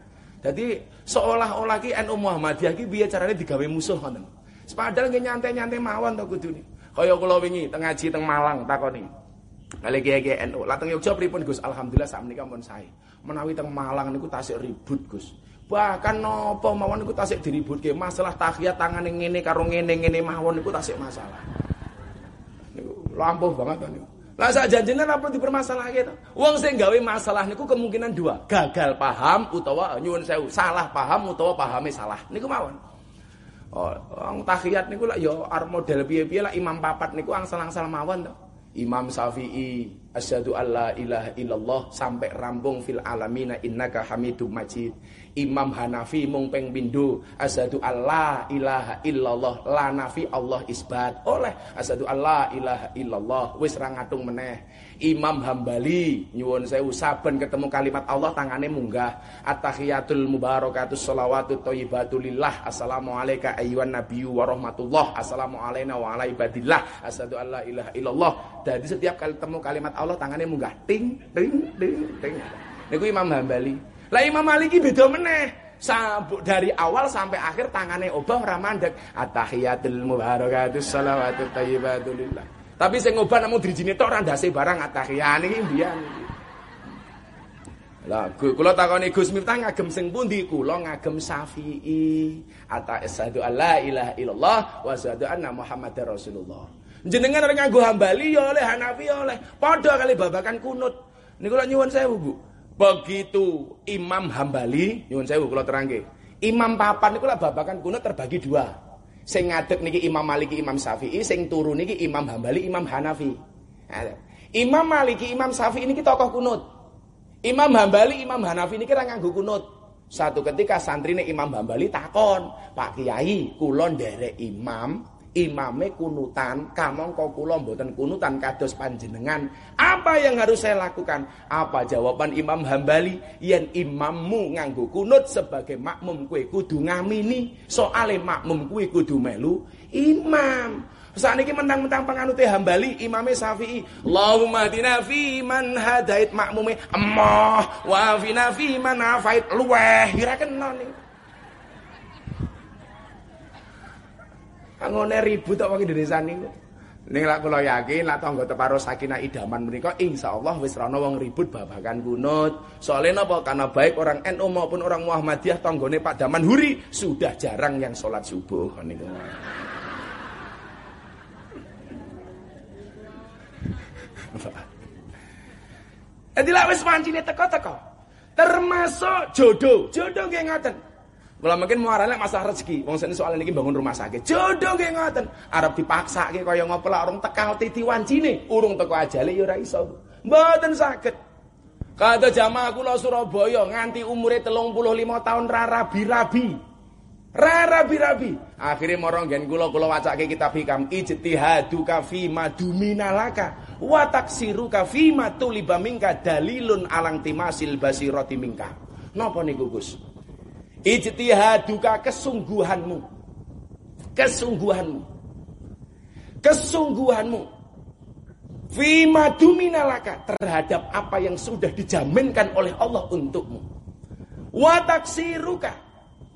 Jadi seolah-olah ki NU Muhammadiyah ki piye carane digawe musuh ngoten. Padahal nggih nyantai-nyantai mawon to kudune. Kaya kula wingi teng ngaji teng Malang takoni. Kali kiai NU, lah teng Yogyakarta pripun Gus? Alhamdulillah sak menika pun sae. Menawi teng Malang niku tasik ribut Gus. Bahkan nopo mawon niku tasik diributke. Masalah tahiyat tangane ngene karo ngene-ngene mawon niku tasik masalah. Niku lampuh banget niku. Lah sak janjine ora perlu dipermasalahke to. Wong sing gawe masalah niku kemungkinan dua, gagal paham utawa nyuwun sewu, salah paham utawa pahame salah. Niku mawon. Oh, wong tahiyat niku lak ya arep model piye-piye lak imam papat niku angsal-angsal mawon to. Imam Syafi'i, Asyhadu alla ilaha illallah sampai rampung fil alamina innaka hamidum majid. Imam Hanafi mung ping pindho asyhadu alla ilaha illallah la nafi Allah isbat. Oleh asyhadu alla ilaha illallah wis ra ngatung meneh. Imam Hambali nyuwun sewu saben ketemu kalimat Allah tangane munggah. At-tahiyatul mubarakatus shalawatut thayyibatu lillah. Assalamu alayka ayyuhan nabiyyu wa rahmatullah. Assalamu alayna wa ala ibadillah. Asyhadu alla ilaha illallah. Jadi setiap kali ketemu kalimat Allah tangane munggah ting ting ting ting. Niku Imam Hambali. Lah Imam Maliki beda meneh. Sabuk dari awal sampai akhir tangannya obah ora mandek. At-tahiyatul mubarakatus shalawatut thayyibatu lillah. Tapi sing ngobah namung drijine tok ora ndase barang at-tahiyat niki mbiyen. Lah, kula takoni Gus Miftah ngagem sing pundi? Kula ngagem Syafi'i. Ata asyhadu alla ilaha illallah wa asyhadu anna Muhammadar Rasulullah. Jenengan ora nganggo hambali ya oleh Hanafi ya oleh. Padha kali babakan kunut. Niku lak nyuwun sewu, Bu. Begitu Imam Hambali, nyuwun sewu kula terangke. Imam papan niku lak babakan kunut terbagi dua. Sing ngadeg niki Imam Maliki, Imam Syafi'i, sing turu niki Imam Hambali, Imam Hanafi. Imam Maliki, Imam Syafi'i niki tokoh kunut. Imam Hambali, Imam Hanafi niki ra nganggo kunut. Satu ketika santrine Imam Hambali takon, "Pak Kiai, kula nderek imam imame kunutan, kamangka kula mboten kunutan kados panjenengan. Apa yang harus saya lakukan? Apa jawaban Imam Hambali? Yen imammu nganggo kunut sebagai makmum kue kudu ngamini, soale makmum kue kudu melu imam. Saat ini mentang-mentang penganute Hambali, imame Syafi'i. Allahumma hadina fi man hadait makmume emah wa fina fi man afait luweh. Kira kena nih. Ngone ribut tok wong Indonesia niku. Ning lak kula yakin lak tangga teparo sakinah idaman menika insyaallah wis ra wong ribut babagan kunut. Soalnya napa? Karena baik orang NU maupun orang Muhammadiyah tanggone Pak Daman Huri sudah jarang yang sholat subuh niku. Jadi lah wis pancine teko-teko. Termasuk jodoh. Jodoh nggih ngoten. Kalau mungkin muarane masalah rezeki. Wong sene soal niki bangun rumah sakit. Jodoh nggih ngoten. Arep dipaksake kaya ngopo lak urung tekal titi wancine, urung teko ajale ya ora iso. Mboten saged. Kata jamaah kula Surabaya nganti umure 35 tahun ra rabi-rabi. Ra rabi-rabi. Akhire mara nggen kula kula wacake kitab hikam ijtihaduka fi maduminalaka wa taksiruka fi matuliba minka dalilun alang timasil basirati minka. Napa niku Gus? Ijtihaduka kesungguhanmu. Kesungguhanmu. Kesungguhanmu. Fima duminalaka terhadap apa yang sudah dijaminkan oleh Allah untukmu. Wataksiruka.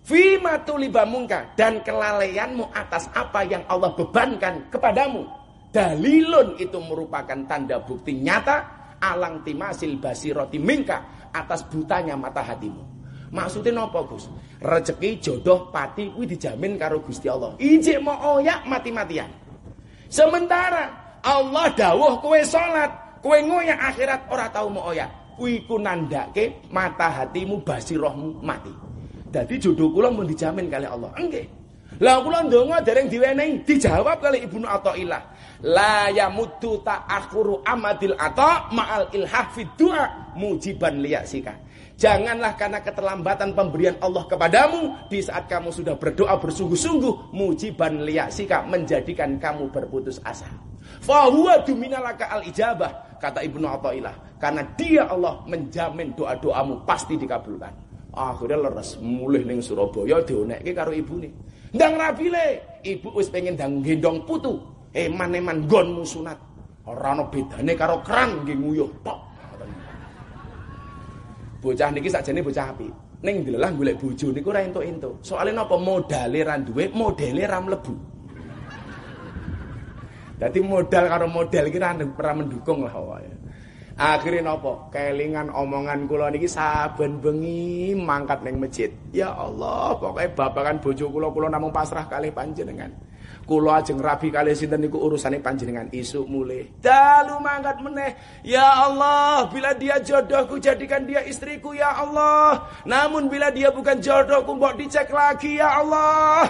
Fima tulibamungka. Dan kelalaianmu atas apa yang Allah bebankan kepadamu. Dalilun itu merupakan tanda bukti nyata alang timasil basiroti mingka atas butanya mata hatimu. Maksudnya nopo Gus? Rezeki jodoh pati kuwi dijamin karo Gusti Allah. Ijik mau oyak mati-matian. Sementara Allah dawuh kowe salat, kowe ngoyak akhirat ora tau mau oyak. Kuwi ku nandake mata hatimu basirahmu mati. Jadi jodoh kula mau dijamin kali Allah. Enggak. Lah kula ndonga dereng diwenehi dijawab kali Ibnu Athaillah. La yamuddu ta'akhuru amadil ata ma'al ilhah fid du'a mujiban liyasika. Janganlah karena keterlambatan pemberian Allah kepadamu di saat kamu sudah berdoa bersungguh-sungguh mujiban liyasika menjadikan kamu berputus asa. Fahuwa duminalaka al ijabah kata Ibnu Athaillah karena dia Allah menjamin doa-doamu pasti dikabulkan. Akhirnya leres mulih ning Surabaya dionekke karo ibune. Ndang rabile, ibu wis pengen ndang gendong putu. Eman-eman gonmu sunat. Ora ana bedane karo keran nggih nguyuh tok. Bocah niki sakjane bocah apik. Ning dilelah golek bojo niku ora entuk-entuk. Soale napa modale ra duwe, modele ra mlebu. Modal karo modal iki ra mendukung lah wae. Akhirnya nopo kelingan omongan kula niki saben bengi mangkat neng masjid. Ya Allah, pokoknya babakan bojo kula kula namung pasrah kali panjenengan. Kula ajeng rabi kali sinten niku urusane panjenengan isuk mulai. Dalu mangkat meneh. Ya Allah, bila dia jodohku jadikan dia istriku ya Allah. Namun bila dia bukan jodohku mbok dicek lagi ya Allah.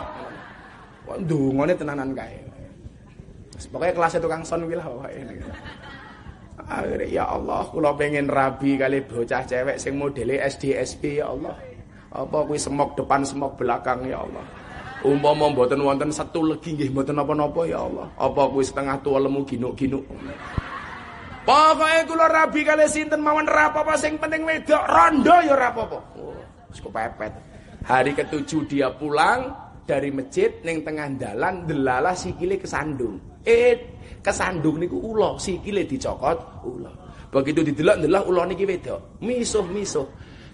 Wah, ndungone tenanan kae. Pokoknya kelasnya tukang son wilah wae. Akhirnya ya Allah, kula pengen rabi kali bocah cewek sing modele SD SP ya Allah. Apa kuwi semok depan semok belakang ya Allah. Umpama mboten wonten satu legi nggih mboten napa-napa ya Allah. Apa kuwi setengah tua lemu ginuk-ginuk. Pokoke kula rabi kali sinten mawon ra apa-apa sing penting wedok rondo ya ora apa-apa. Oh, kepepet. Hari ketujuh dia pulang dari masjid ning tengah dalan delalah sikile kesandung. Eh kesandung niku ula, sikile dicokot ula. Begitu didelok-delok ula niki wedok. Misuh-misuh.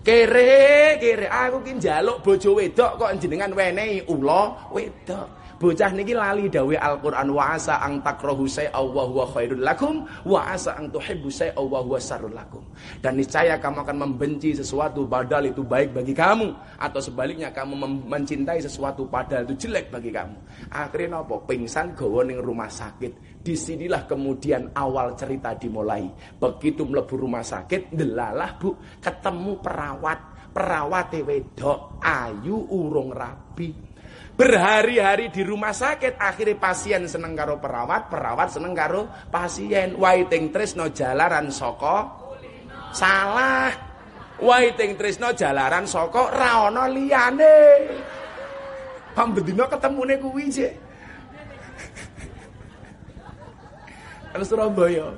Kere, kere aku ki njaluk bojo wedok kok jenengan wenehi ula wedok. Bocah niki lali dawe Al-Qur'an wa asa ang takrahu syai'a wa khairul lakum wa asa ang tuhibbu syai'a wa syarrul lakum. Dan niscaya kamu akan membenci sesuatu padahal itu baik bagi kamu atau sebaliknya kamu mencintai sesuatu padahal itu jelek bagi kamu. Akhirnya nopo pingsan gawa ning rumah sakit. Di sinilah kemudian awal cerita dimulai. Begitu mlebu rumah sakit, delalah Bu. Ketemu perawat. Perawat wedok ayu urung rabi. Berhari-hari di rumah sakit akhirnya pasien seneng karo perawat perawat seneng karo pasien. Waiting tresno jalaran soko salah. Waiting tresno jalaran soko raono liyane. Pambedina ketemune kuwi sih Terus Surabaya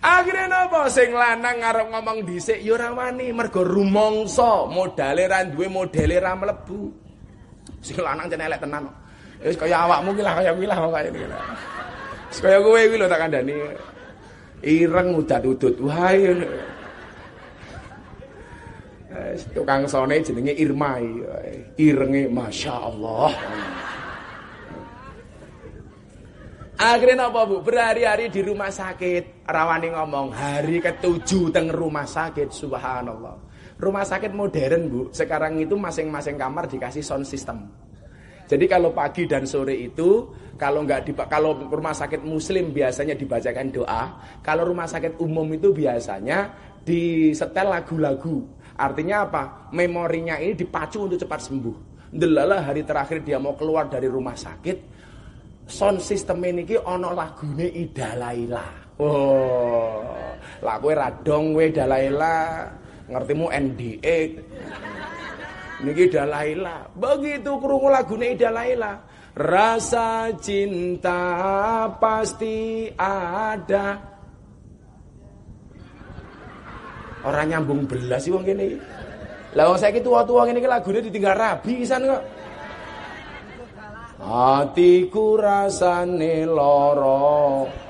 Akhirnya napa sing lanang ngarep ngomong dhisik ya ora wani mergo rumangsa modale ra duwe modele ra mlebu. Sing lanang jan elek tenan. Wis kaya awakmu ki lah kaya kuwi lah kaya lah. Wis kaya kowe iki lho tak kandhani. Ireng udat-udut. Wah, Wis tukang sone jenenge Irma Irenge Masya Allah. Akhirnya apa bu? Berhari-hari di rumah sakit. Rawani ngomong hari ketujuh teng rumah sakit. Subhanallah. Rumah sakit modern bu, sekarang itu masing-masing kamar dikasih sound system. Jadi kalau pagi dan sore itu kalau nggak di kalau rumah sakit muslim biasanya dibacakan doa, kalau rumah sakit umum itu biasanya disetel lagu-lagu. Artinya apa? Memorinya ini dipacu untuk cepat sembuh. Delala hari terakhir dia mau keluar dari rumah sakit, sound system ini ki ono lagune Ida Laila. Oh, lagu radong we Dalaila ngertimu NDA niki Dalaila begitu krungu lagune Dalaila rasa cinta pasti ada. Orang nyambung belas sih wong kene. Lah wong saiki tua-tua ngene iki lagune ditinggal rabi pisan kok Hatiku rasane lara.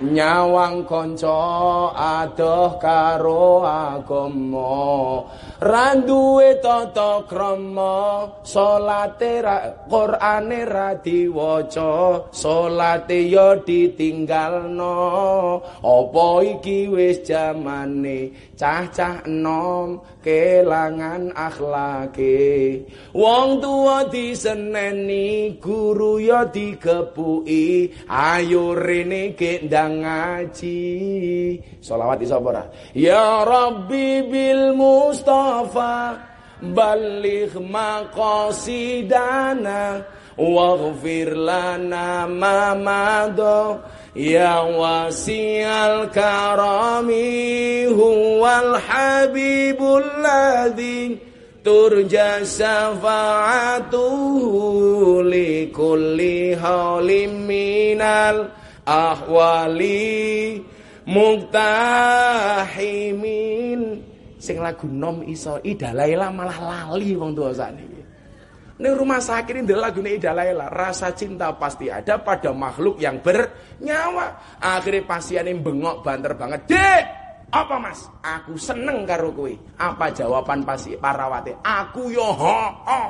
Nyawang kanca adoh karo agama. Randuwe tata krama salate ra qur'ane ra diwaca salate ya ditinggalno. Apa iki wis jamane? Cah-cah enom kelangan akhlake. Wong tuwa diseneni guru ya digepuki. Ayo rene sedang ngaji. Solawat isopora. Ya Rabbi bil Mustafa Balik makosidana waghfir lana mamado ya wasi'al karami huwal habibul ladin turja syafa'atuhu Likulli haulim minal ahwali muktahimin sing lagu nom iso idalaila malah lali wong tuwa sakniki. Ini rumah sakit ini lagu ini idalaila rasa cinta pasti ada pada makhluk yang bernyawa. Akhirnya pasien ini bengok banter banget. Dek apa mas? Aku seneng karo kui apa jawaban pasti para wate aku yo ho, -ho.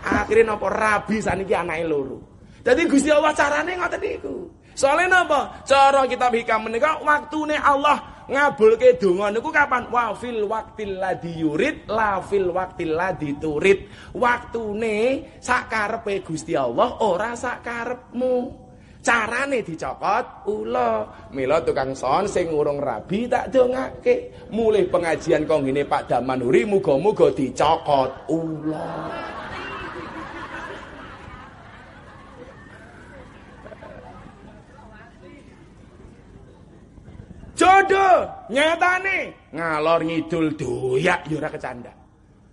akhirnya nopo rabi saniki anaknya loro. Jadi Gusti Allah carane ngoten niku. Soalnya napa? Cara kita hikam menika waktune Allah ngabulke donga niku kapan? Wa fil waqtil ladzi yurid la fil waqtil ladzi turid. Waktune sakarepe Gusti Allah ora sakarepmu. Carane dicokot ula. Mila tukang son sing urung rabi tak dongake. Mulih pengajian kok ngene Pak Damanuri muga-muga dicokot ula Nyatane ngalor ngidul doyak ya ora kecanda.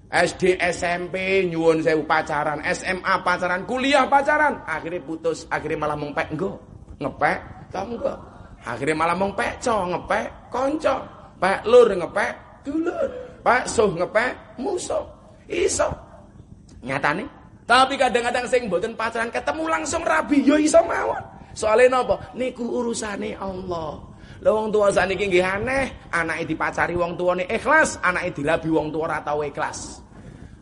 SD, SMP nyuwun sewu pacaran, SMA pacaran, kuliah pacaran, akhirnya putus, akhirnya malah mung pek engko. Ngepek ta engko. Akhirnya malah mung peco, ngepek konco. Pek lur ngepek dulur. Pak suh ngepek musuh. Iso. Nyatane. Tapi kadang-kadang sing mboten pacaran ketemu langsung rabi yo iso mawon. Soalnya napa? Niku urusane Allah. Lah wong tuwa sakniki nggih aneh, anake dipacari wong tuane ikhlas, anake dirabi wong tuwa ora tau ikhlas.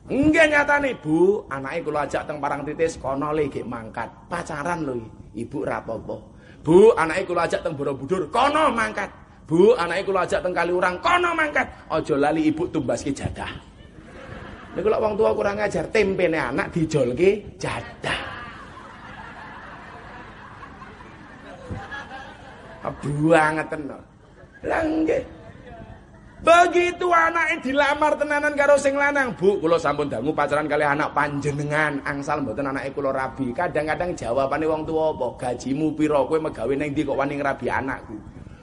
Nggih nyatane, Bu, anake kula ajak teng parang titis kono le mangkat. Pacaran lho, Ibu apa-apa. Bu, anake kula ajak teng Borobudur, kono mangkat. Bu, anake kula ajak teng Kaliurang, kono mangkat. Aja lali Ibu tumbaske jadah. Niku lek wong tua kurang ajar, tempene anak dijolke jadah. Buangeten no. Lah nggih. Begitu anake dilamar tenanan karo sing lanang, Bu, kula sampun dangu pacaran kali anak panjenengan, angsal mboten anake kula rabi. Kadang-kadang jawabane wong tuwa apa? Gajimu pira? Kowe megawe ning ndi kok wani ngrabi anakku?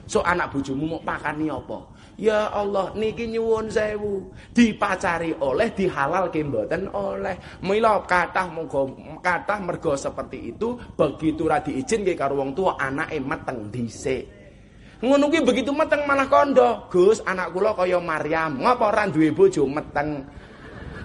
So anak bojomu mau pakani apa? Ya Allah, niki nyuwun sewu. Dipacari oleh dihalalke mboten oleh. Mila kathah monggo kathah mergo seperti itu, begitu ra diizinke karo wong tua anake meteng dhisik. Ngono kuwi begitu meteng malah kondo. Gus, anak kula kaya Maryam. Ngapa ora duwe bojo meteng?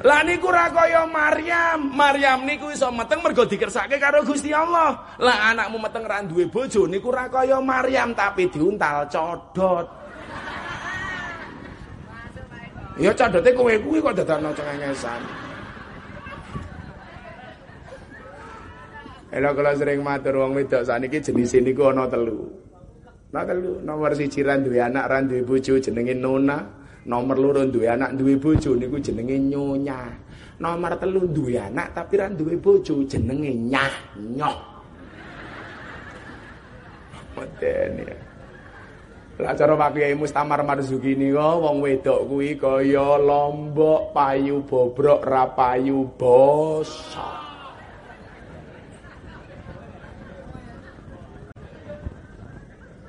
Lah niku ora kaya Maryam. Maryam niku iso meteng mergo dikersake karo Gusti Allah. Lah anakmu meteng ra duwe bojo niku ora kaya Maryam tapi diuntal codot. Ya cadote kowe kuwi kok dadakno cengengesan. Ela kalau sering matur wong wedok saniki jenis niku ana telu. Nah telu, nomor siji ran duwe anak ran duwe bojo jenenge Nona, nomor loro duwe anak duwe bojo niku jenenge Nyonya. Nomor telu duwe anak tapi ran duwe bojo jenenge Nyah Nyoh. Modene. Lah cara Pak Kiai Mustamar Marzuki nika wong wedok kuwi kaya lombok payu bobrok ra payu bosok.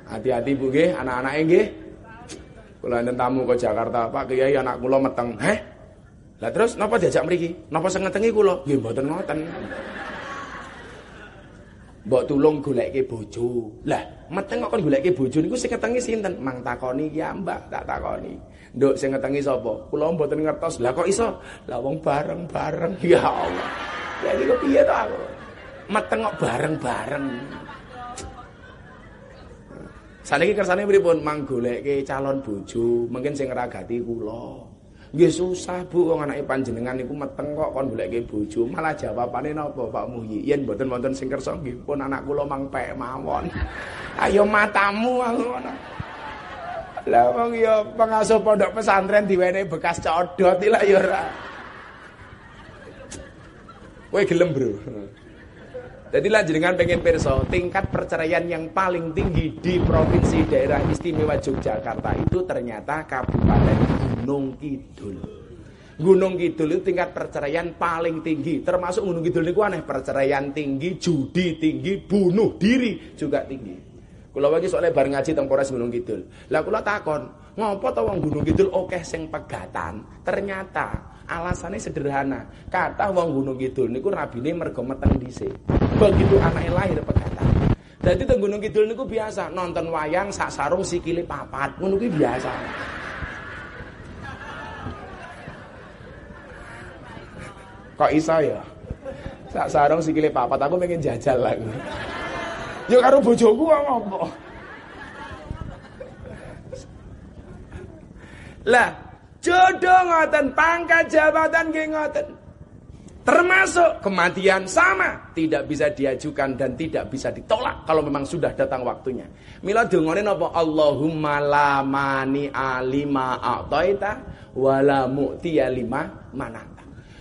Hati-hati Bu nggih, anak-anake nggih. Kula enten tamu ke Jakarta, Pak Kiai anak kula meteng. Heh? Lah terus napa diajak mriki? Napa sengetengi kula? Nggih mboten ngoten. Mbok tulung goleke bojo. Lah, meteng kok goleke bojo niku sing ngetengi sinten? Mang takoni ki Mbak, tak takoni. Nduk sing ngetengi sapa? Kula mboten ngertos. Lah kok iso? Lah wong bareng-bareng ya Allah. Ya iki piye to aku? Meteng kok bareng-bareng. Saniki kersane pripun? Mang goleke calon bojo, mungkin sing ngragati kula. Nggih susah Bu wong anake panjenengan niku meteng kok kon goleke bojo. Malah jawabane napa Pak Muhyi? Yen mboten wonten sing kersa nggih pun anak kula mang pek mawon. Ayo matamu aku ngono. Lah wong ya pengasuh pondok pesantren diwenehi bekas codot lah ya ora. Gelem, Bro. Jadi jenengan pengen perso, tingkat perceraian yang paling tinggi di provinsi daerah istimewa Yogyakarta itu ternyata Kabupaten Gunung Kidul. Gunung Kidul itu tingkat perceraian paling tinggi, termasuk Gunung Kidul ini aneh, perceraian tinggi, judi tinggi, bunuh diri juga tinggi. Kula lagi soalnya bareng ngaji teng Polres Gunung Kidul. Lah kula takon, ngopo to wong Gunung Kidul oke sing pegatan? Ternyata Alasannya sederhana. Kata wong Gunung Kidul niku rabine mergo meteng dhisik. Begitu anaknya lahir pegatan. Jadi teng Gunung Kidul niku biasa nonton wayang sak sarung sikile papat. Ngono kuwi biasa. Kok iso ya? Sak sarung sikile papat aku pengen jajal lagi. Ya karo bojoku kok ngopo? Lah, Jodoh ngoten, pangkat jabatan nggih ngoten. Termasuk kematian sama, tidak bisa diajukan dan tidak bisa ditolak kalau memang sudah datang waktunya. Mila dongane napa Allahumma la mani alima a'taita wala mu'tiya lima manata.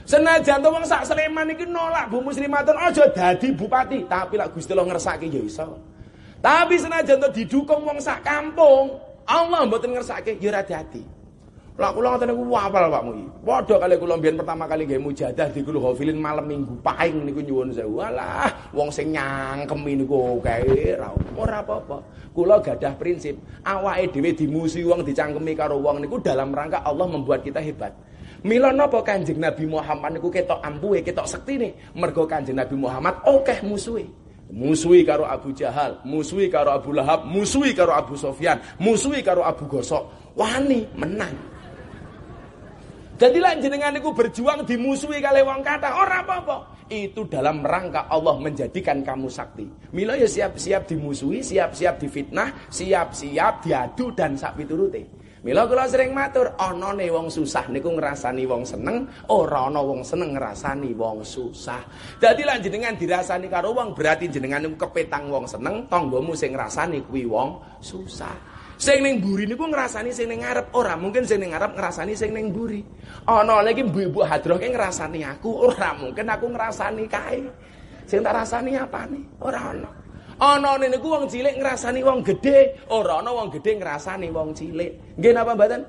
Senajan to wong sak Sleman iki nolak Bu Muslimatun aja dadi bupati, tapi lak Gusti Allah ngersake ya iso. Tapi senajan to didukung wong sak kampung, Allah mboten ngersake ya ora dadi. Lah kula ngoten niku apal Pak Muyi. Padha kali kula mbiyen pertama kali nggih mujadah di kula hafilin malam Minggu paing niku nyuwun sewu. Walah, wong sing nyangkemi niku kae ra ora apa-apa. Kula gadah prinsip, awake dhewe dimusuhi wong dicangkemi karo wong niku dalam rangka Allah membuat kita hebat. Mila napa Kanjeng Nabi Muhammad niku ketok ampuhe, ketok sektine. Mergo Kanjeng Nabi Muhammad akeh musuhe. Musuhi karo Abu Jahal, musuhi karo Abu Lahab, musuhi karo Abu Sofyan, musuhi karo Abu Gosok. Wani menang. Jadi jenengan niku berjuang dimusuhi kali wong kata ora apa-apa. Itu dalam rangka Allah menjadikan kamu sakti. Mila ya siap-siap dimusuhi, siap-siap difitnah, siap-siap diadu dan sak piturute. Mila kula sering matur, ne wong susah niku ngrasani wong seneng, ora ana wong seneng ngrasani wong susah. Dadi lan jenengan dirasani karo wong berarti jenengan kepetang wong seneng, tanggamu sing ngrasani kuwi wong susah. Sing ning mburi niku ngrasani sing ning ngarep, ora mungkin sing ning ngarep ngrasani sing ning mburi. Ana lagi ibu-ibu hadroh ki ngrasani aku, ora mungkin aku ngrasani kae. Sing tak rasani apane? Ora ana. Ana niku wong cilik ngrasani wong gedhe, ora ana wong gedhe ngrasani wong cilik. Nggih napa mboten?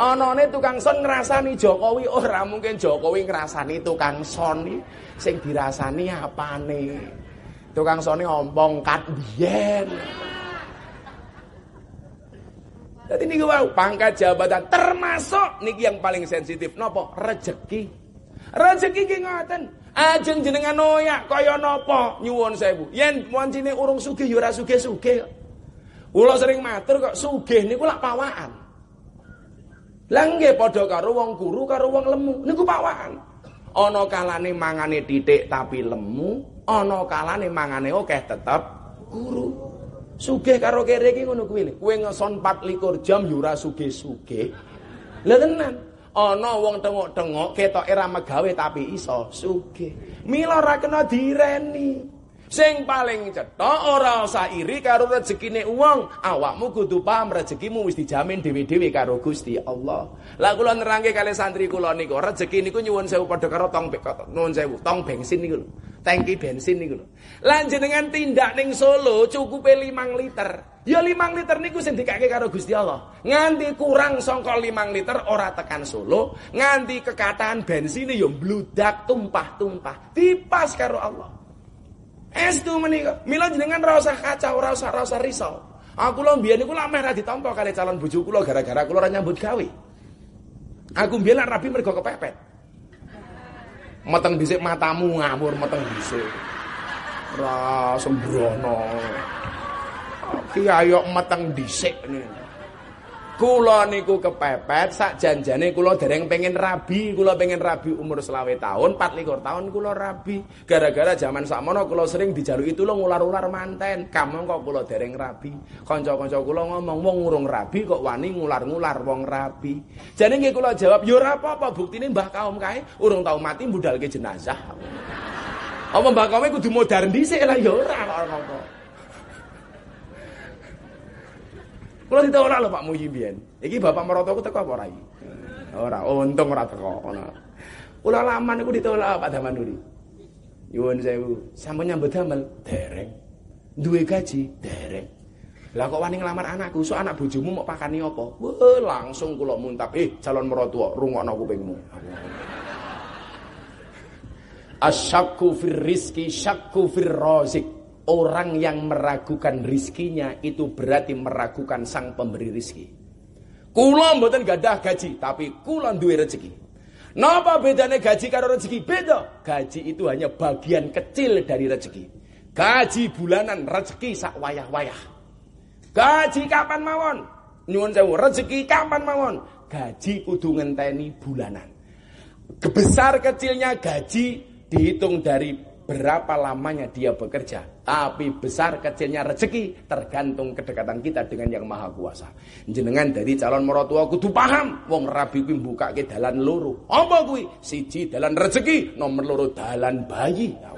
Anane tukang son ngrasani Jokowi, ora mungkin Jokowi ngrasani tukang son sing dirasani apane? Tukang sone ompong kat biyen. Jadi ini wow, pangkat jabatan termasuk niki yang paling sensitif nopo rezeki. Rezeki ki ngoten. Ajeng jenengan noyak kaya napa nyuwun sewu. Yen wancine urung sugih ya ora sugih-sugih. Kula sering matur kok sugih niku lak pawaan. Lah nggih padha karo wong kuru karo wong lemu niku pawaan. Ana kalane mangane titik tapi lemu, ana kalane mangane akeh tetep kuru. Sugih karo kere iki ngono kuwi lho. Kowe ngeson 24 jam yo ora sugih-sugih. Lah tenan. Ana wong tengok-tengok ketoke ra megawe tapi iso sugih. Mila ora kena direni. Sing paling cetok ora usah iri karo rezekine wong. Awakmu kudu paham rezekimu wis dijamin dhewe-dhewe karo Gusti Allah. Lah kula nerangke kali santri kula niku rezeki niku nyuwun sewu padha karo tong nuwun sewu, tong bensin niku lho. Tangki bensin niku lho. Lan jenengan tindak ning Solo cukupe 5 liter. Ya 5 liter niku sing dikake karo Gusti Allah. Nganti kurang sangka 5 liter ora tekan Solo, nganti kekatahan bensin ya mbludak tumpah-tumpah. Dipas karo Allah. Estu menika. Mila jenengan ora usah kacau, ora usah risau. Aku lho mbiyen niku lak meh ra kali calon bojo kula gara-gara kula ora nyambut gawe. Aku lak rabi mergo kepepet. Meteng dhisik matamu ngawur meteng dhisik. Ora sembrono. Ki ayo meteng dhisik niku. Kula niku kepepet sak janjane kula dereng pengen rabi, kula pengen rabi umur selawe tahun, 24 tahun kula rabi. Gara-gara zaman sakmono kula sering dijaluki tulung ular-ular manten. Kamu kok kula dereng rabi. Kanca-kanca kula ngomong wong urung rabi kok wani ngular-ngular wong rabi. Jane nggih kula jawab, "Ya ora apa-apa, buktine Mbah Kaum kae urung tau mati budalke jenazah." Apa Mbah Kaum kudu modar dhisik lah ya ora apa-apa. Kula ditolak lho Pak Muyi mbiyen. Iki bapak merotoku teko apa ora iki? Ora, untung ora teko ngono. Kula lama niku ditolak Pak Damanuri. Nyuwun sewu, sampun nyambut damel dereng. Duwe gaji dereng. Lah kok wani nglamar anakku, so anak bojomu mau pakani apa? Wah, langsung kula muntap, eh calon mertua, rungokno kupingmu. Asyakku fir rizki, syakku fir rozik. Orang yang meragukan rizkinya itu berarti meragukan sang pemberi rizki. Kula mboten gadah gaji, tapi kula duwe rezeki. Napa bedanya gaji karo rezeki? Beda. Gaji itu hanya bagian kecil dari rezeki. Gaji bulanan rezeki sak wayah-wayah. Gaji kapan mawon? Nyuwun sewu, rezeki kapan mawon? Gaji kudu ngenteni bulanan. Kebesar kecilnya gaji dihitung dari berapa lamanya dia bekerja. Tapi besar kecilnya rezeki tergantung kedekatan kita dengan yang maha kuasa. Jenengan dari calon mertua kudu paham. Wong rabi kuwi ke dalan loro. Apa kuwi? Siji dalan rezeki, nomor loro dalan bayi. Ya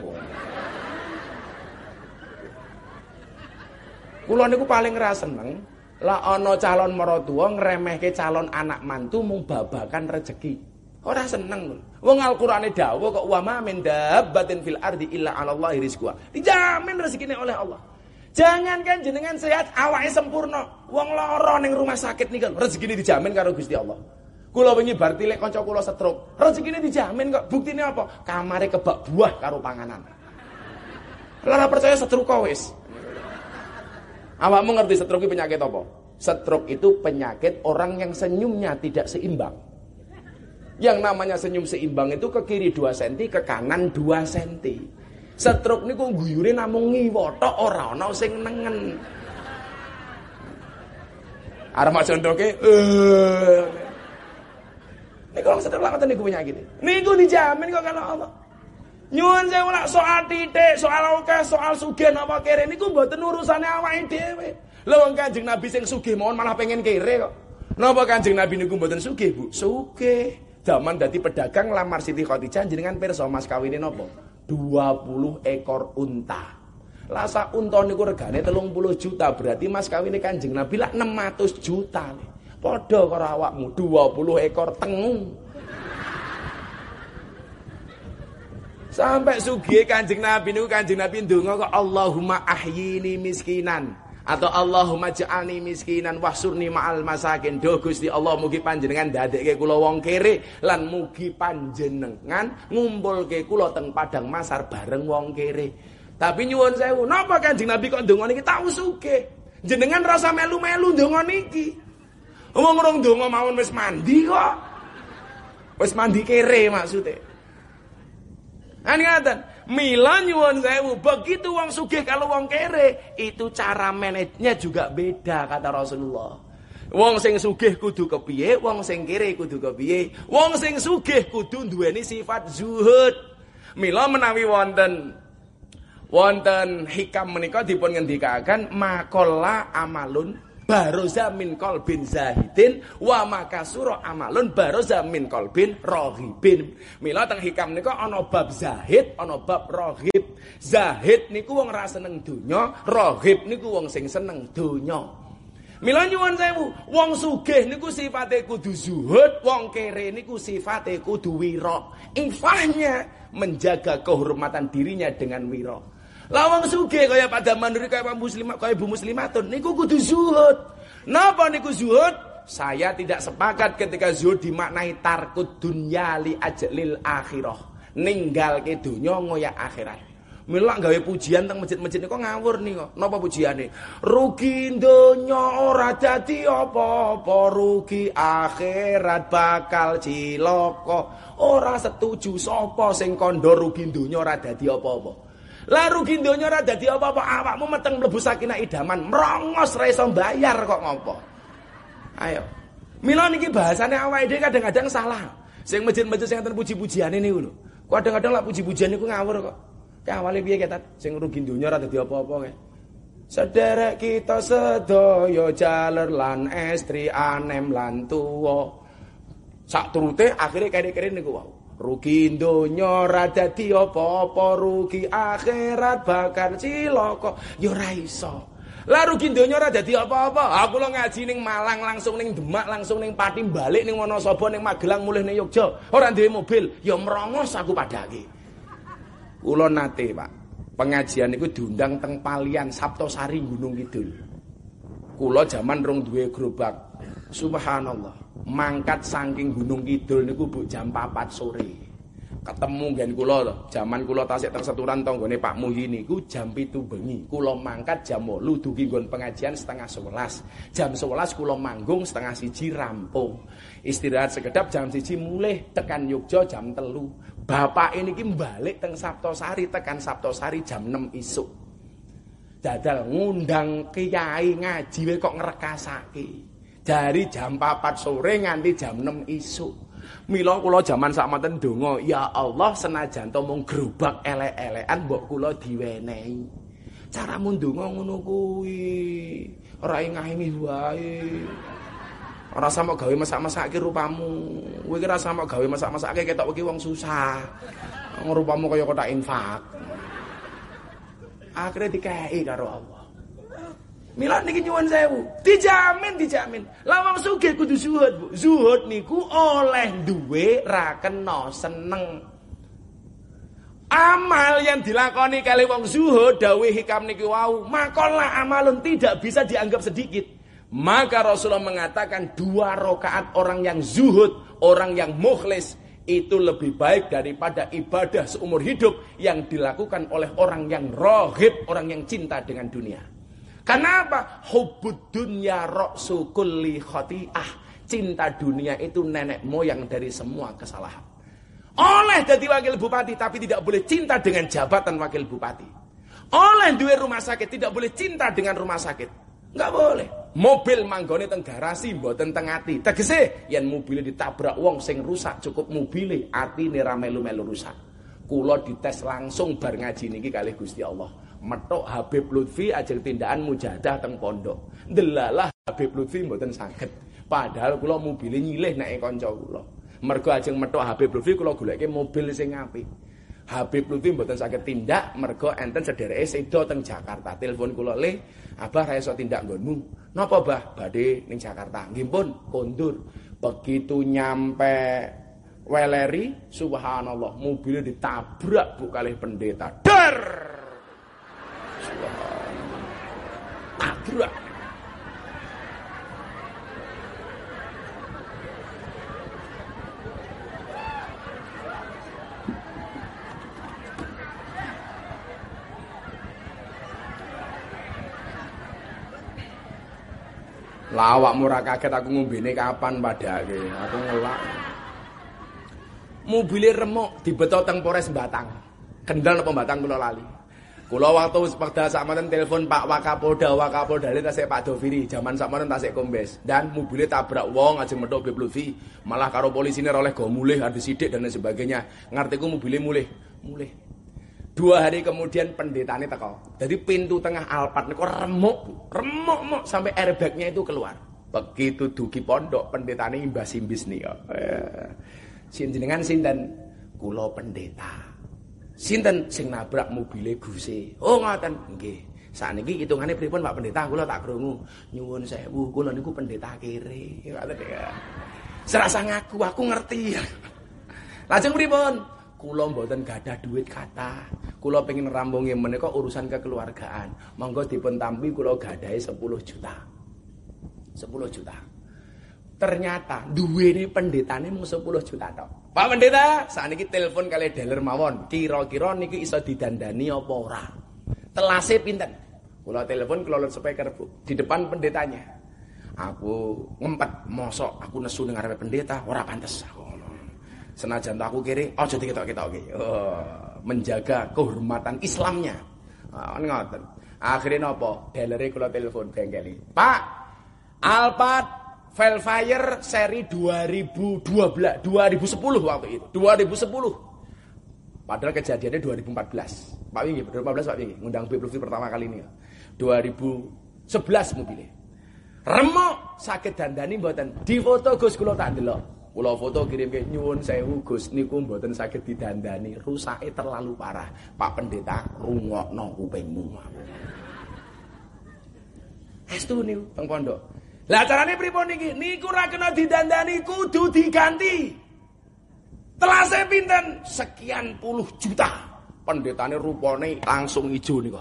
niku paling ra seneng lah ana calon mertua ngremehke calon anak mantu mung babakan rezeki. Ora seneng. Wong Al-Qur'ane dawuh kok wa ma min dabbatin fil ardi illa 'ala Allah rizquha. Dijamin rezekine oleh Allah. Jangan kan jenengan sehat, awake sempurna. Wong lara ning rumah sakit niku rezekine dijamin karo Gusti Allah. Kula wingi bar tilik kanca kula setruk. Rezekine dijamin kok. Buktine apa? Kamare kebak buah karo panganan. Lara percaya setruk kok wis. Awakmu ngerti setruk itu penyakit apa? Setruk itu penyakit orang yang senyumnya tidak seimbang. Yang namanya senyum seimbang itu ke kiri 2 cm, ke kanan 2 cm. Setruk niku guyure namung ngiwotok ora ana sing nengen. Arep contoke eh Niku wong sedek lak niku penyakit. Niku dijamin kok kalau Allah. Nyuwun saya lak soal titik, soal oke, soal sugih napa kere niku mboten urusane awake dhewe. Lha wong Kanjeng Nabi sing sugih mawon malah pengen kere kok. Napa Kanjeng Nabi niku mboten sugih, Bu? Sugih. Zaman dadi pedagang lamar Siti Khadijah jenengan pirsa mas kawine napa? 20 ekor unta. Lasa unta niku regane 30 juta, berarti mas kawine Kanjeng Nabi lah 600 juta. Padha karo awakmu 20 ekor tengu. Sampai sugih Kanjeng Nabi niku Kanjeng Nabi ndonga kok Allahumma ahyini miskinan atau Allahumma ja'alni miskinan wahsurni ma'al masakin. Do Gusti Allah mugi panjenengan dadekke kula wong kere lan mugi panjenengan ngumpulke kula teng padang masar bareng wong kere. Tapi nyuwun sewu, napa Kanjeng Nabi kok ndonga niki tau sugih? Jenengan rasa melu-melu ndonga niki. Wong rong donga mawon wis mandi kok. Wis mandi kere maksudnya. Kan ngaten, mila nyuwun sewu, begitu wong sugih kalau wong kere, itu cara manajenya juga beda kata Rasulullah. Wong sing sugih kudu kepiye, wong sing kere kudu kepiye. Wong sing sugih kudu duweni sifat zuhud. Mila menawi wonten wonten hikam menika dipun ngendikaken makola amalun baroza min kolbin zahidin wa makasuro amalun baroza min kolbin rohibin mila teng hikam niku ana bab zahid ana bab rohib zahid niku wong ra seneng donya rohib niku wong sing seneng donya Mila nyuwun sewu, wong sugih niku sifate kudu zuhud, wong kere niku sifate kudu wira. Ifahnya menjaga kehormatan dirinya dengan wira. Lawang suge kaya pada mandiri kaya muslimat kaya ibu muslimatun niku kudu zuhud. Napa niku zuhud? Saya tidak sepakat ketika zuhud dimaknai tarkud dunya li ajlil akhirah. Ninggal ke dunya ngoyak akhirat. Milak gawe pujian teng masjid-masjid niku ngawur nih kok. Napa pujiane? Rugi donya ora dadi apa-apa, rugi akhirat bakal cilaka. Ora setuju sapa sing kandha rugi donya ora dadi apa-apa. Lah rugi donya ora dadi apa-apa, awakmu meteng mlebu sakinah idaman, merongos ra iso bayar kok ngopo. Ayo. Mila niki bahasane awake dhewe kadang-kadang salah. Sing masjid-masjid sing enten puji-pujiane niku lho. Kadang-kadang lak puji-pujian niku ngawur kok. Ka awale piye ketat sing rugi donya ora dadi apa-apa kae. Sederek kita sedaya jalur lan estri anem lan tuwa. Sak turute akhire kene-kene niku wau. Rugi donya ora dadi apa-apa, rugi akhirat bakal cilaka. Ya ora iso. Lah rugi donya ora dadi apa-apa. Aku lo ngaji ning Malang langsung ning Demak langsung ning Pati balik ning Wonosobo ning Magelang mulih ning Yogya. Ora duwe mobil, ya merongos aku padake. Kula nate, Pak. Pengajian niku diundang teng Palian Saptosari Gunung Kidul. Kula jaman rong duwe gerobak. Subhanallah mangkat saking Gunung Kidul niku Bu jam 4 sore. Ketemu nggen kula to, jaman kula tasik terseturan tanggane Pak Muhi niku jam 7 bengi. Kula mangkat jam 8 dugi nggon pengajian setengah 11. Jam 11 kula manggung setengah siji rampung. Istirahat sekedap jam siji mulih tekan Yogya jam telu. Bapak ini ki balik teng Saptosari tekan Saptosari jam 6 isuk. Dadal ngundang kiai ngaji kok ngrekasake dari jam 4 sore nganti jam 6 isuk. Mila kula jaman sakmanten donga, ya Allah senajan to mung grobak elek-elekan mbok kula diwenehi. Caramu ndonga ngono kuwi. Ora ngahi wae. Ora sama gawe masak-masake rupamu. Kowe ki ora sama gawe masak-masake ketok iki wong susah. Rupamu kaya kotak infak. Akhirnya dikei karo Allah. Mila niki nyuwun sewu, dijamin dijamin. Lawang sugih kudu zuhud, Bu. Zuhud niku oleh duwe ra kena seneng. Amal yang dilakoni kali wong zuhud dawuh hikam niki wau, makola amalun tidak bisa dianggap sedikit. Maka Rasulullah mengatakan dua rakaat orang yang zuhud, orang yang mukhlis itu lebih baik daripada ibadah seumur hidup yang dilakukan oleh orang yang rohib, orang yang cinta dengan dunia. Karena apa? Hubud dunya roksu kulli khoti'ah. Cinta dunia itu nenek moyang dari semua kesalahan. Oleh jadi wakil bupati tapi tidak boleh cinta dengan jabatan wakil bupati. Oleh dua rumah sakit tidak boleh cinta dengan rumah sakit. Enggak boleh. Mobil manggone teng garasi mboten teng ati. Tegese yen mobil ditabrak wong sing rusak cukup mobile atine ra melu-melu rusak. Kula dites langsung bar ngaji niki kalih Gusti Allah. Metok Habib Lutfi ajeng tindakan mujadah teng pondok. Delalah Habib Lutfi mboten saged. Padahal kula mobile nyilih nek kanca kula. Mergo ajeng metok Habib Lutfi kula goleke mobil sing apik. Habib Lutfi mboten saged tindak mergo enten sedereke sedo teng Jakarta. Telepon kula le Abah ra iso tindak nggonmu. Napa, Bah? Badhe ning Jakarta. Nggih pun, kondur. Begitu nyampe Weleri, subhanallah, mobilnya ditabrak bu kali pendeta. Dar! Subhanallah. Tabrak. Lawak murah kaget aku ngombene kapan padake. Aku ngelak. Mobile remuk dibeto teng Polres Batang. Kendal apa Batang kula lali. Kula waktu pada sakmenen telepon Pak Wakapolda, Wakapolda tasik Pak Doviri, zaman sakmenen tasik Kombes. Dan mobilnya tabrak wong aja metok Beb Lutfi, malah karo polisi ini oleh go mulih ada sidik dan sebagainya. Ngartiku mobilnya mulih, mulih. Dua hari kemudian pendeta ini teko. Jadi pintu tengah Alphard ini kok remuk, remuk mok sampai airbagnya itu keluar. Begitu duki pondok pendeta ini imbas imbis nih. Eh, sinjenengan sinten kulo pendeta. Sinten sing nabrak mobilnya Guse. Oh ngoten nggih. Saniki hitungane pripun Pak Pendeta kula tak krungu. Nyuwun sewu kula niku pendeta kere. Ngoten ya. Serasa ngaku aku ngerti. Lajeng pripun? Kula mboten gadah duit kata. Kula pengen rambungi menika urusan kekeluargaan. Monggo dipun tampi kula gadahi 10 juta. 10 juta. Ternyata duwene pendetane mung 10 juta tok. Pak Pendeta, sakniki telepon kali dealer mawon. Kira-kira niki iso didandani apa ora? Telase pinten? Kula telepon kula speaker, Bu. Di depan pendetanya. Aku ngempet, mosok aku nesu ngarepe pendeta, ora pantes aku. Senajan aku kiri, oh jadi kita kita oke. Oh, menjaga kehormatan Islamnya. Oh, ngoten. Akhirnya nopo? Delere kula telepon bengkel Pak, Alphard Velfire seri 2012, 2010 waktu itu. 2010. Padahal kejadiannya 2014. Pak Wingi, 2014 Pak Wingi, ngundang Bib pertama kali ini. 2011 mobilnya. Remok sakit dandani. Di foto Gus kula tak delok. Kula foto kirim ke nyuwun sewu Gus niku mboten saged didandani, rusake terlalu parah. Pak Pendeta rungokno kupingmu. Estu niku teng pondok. Lah carane pripun niki? Niku ora kena didandani kudu diganti. Telase pinten? Sekian puluh juta. Pendetane rupane langsung ijo niku.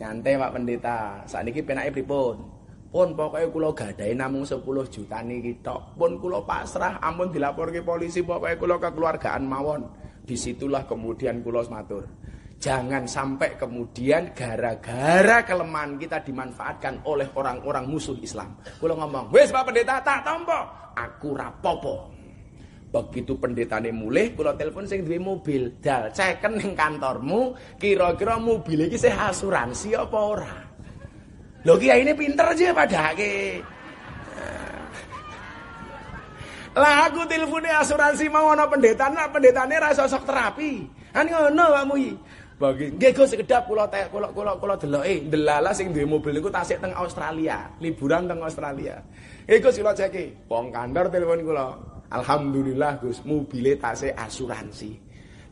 Nyantai Pak Pendeta, saat ini penake pripun? Pun pokoknya kulo gadai namung 10 juta niki tok. Pun kulo pasrah ampun ke polisi pokoknya kulo kekeluargaan mawon. Di situlah kemudian kulo matur. Jangan sampai kemudian gara-gara kelemahan kita dimanfaatkan oleh orang-orang musuh Islam. Kulo ngomong, wes Pak Pendeta tak tompo, aku rapopo. Begitu pendetane mulih, kulo telepon sing duwe mobil, dal ceken ning kantormu, kira-kira mobil iki sih asuransi apa ora? Lho kiai ini pinter aja padake. Lah aku teleponnya asuransi mau ana pendeta, nak pendetane ra sosok terapi. Kan ngono Pak Muyi. Bagi nggih Gus sekedap kula kula kula kula deloke delala sing duwe mobil niku tasik teng Australia, liburan teng Australia. Eh Gus kula ceki, wong kantor telepon kula. Alhamdulillah Gus, mobile tasik asuransi.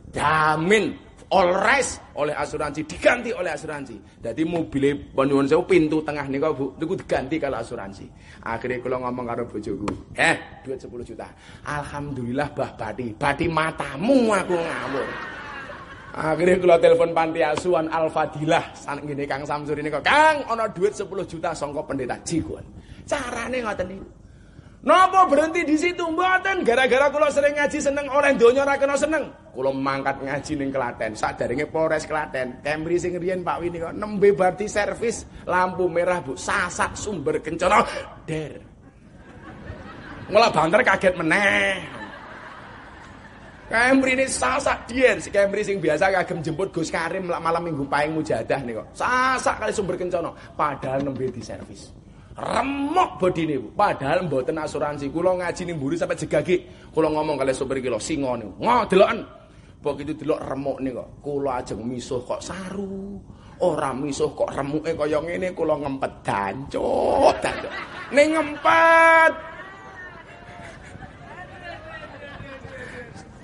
Damin all rise oleh asuransi. Diganti oleh asuransi. Jadi mobil penyuwun sewu pintu tengah nih bu. Itu diganti kalau asuransi. Akhirnya kalau ngomong karo bojoku. Eh duit 10 juta. Alhamdulillah bah badi. Badi matamu aku ngamur Akhirnya kula telepon panti asuhan Al Fadilah sak ngene Kang Samsur ini kok. Kang ana duit 10 juta sangka pendeta. Jikuan. Carane ngoten niku. Napa berhenti di situ mboten gara-gara kula sering ngaji seneng oleh donya ora kena seneng. Kula mangkat ngaji ning Klaten, sadaringe Polres Klaten. Kemri sing riyen Pak Wini kok nembe berarti servis lampu merah Bu, sasak sumber kencana der. Mula banter kaget meneh. Kemri ini sasak dian si Kemri sing biasa kagem jemput Gus Karim malam minggu paing mujadah nih kok. Sasak kali sumber kencono, padahal nembe di servis. Remok bodine Bu. Padahal mboten asuransi. Kula ngaji ning mburi sampai jegagi. Kula ngomong kali sumber kilo singa niku. Ngodeloken. Begitu delok remuk nih kok. Kula ajeng misuh kok saru. Ora misuh kok remuke kaya ngene kula ngempet dancuk, dancuk. Ning ngempet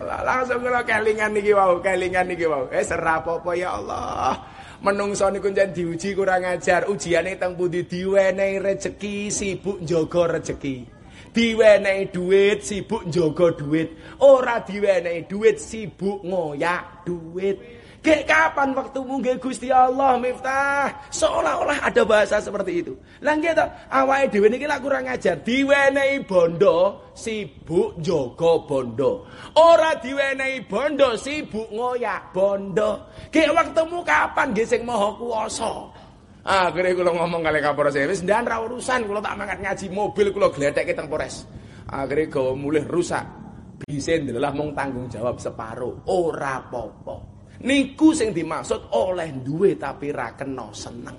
Langsung kula kelingan niki wau, kelingan niki wau. Eh serapopo ya Allah. Menungso niku jan diuji kurang ajar. Ujiane teng pundi diwenehi rejeki, sibuk njaga rejeki. Diwenehi duit, sibuk njaga duit. Ora diwenehi duit, sibuk ngoyak duit. Kek kapan waktumu nggih Gusti Allah Miftah? Seolah-olah ada bahasa seperti itu. Lah nggih to, awake dhewe niki kurang ajar. Diwenehi bondo, sibuk jaga bondo. Ora diwenehi bondo, sibuk ngoyak bondo. Kek waktumu kapan nggih sing Maha Kuwasa? Akhirnya kula ngomong kali Kapolres wis ndan ra urusan kula tak mangkat ngaji mobil kula glethekke teng Polres. Akhirnya gawa mulih rusak. Bisa ndelah mung tanggung jawab separuh. Ora apa-apa. Niku sing dimaksud oleh duwe tapi ra kena seneng.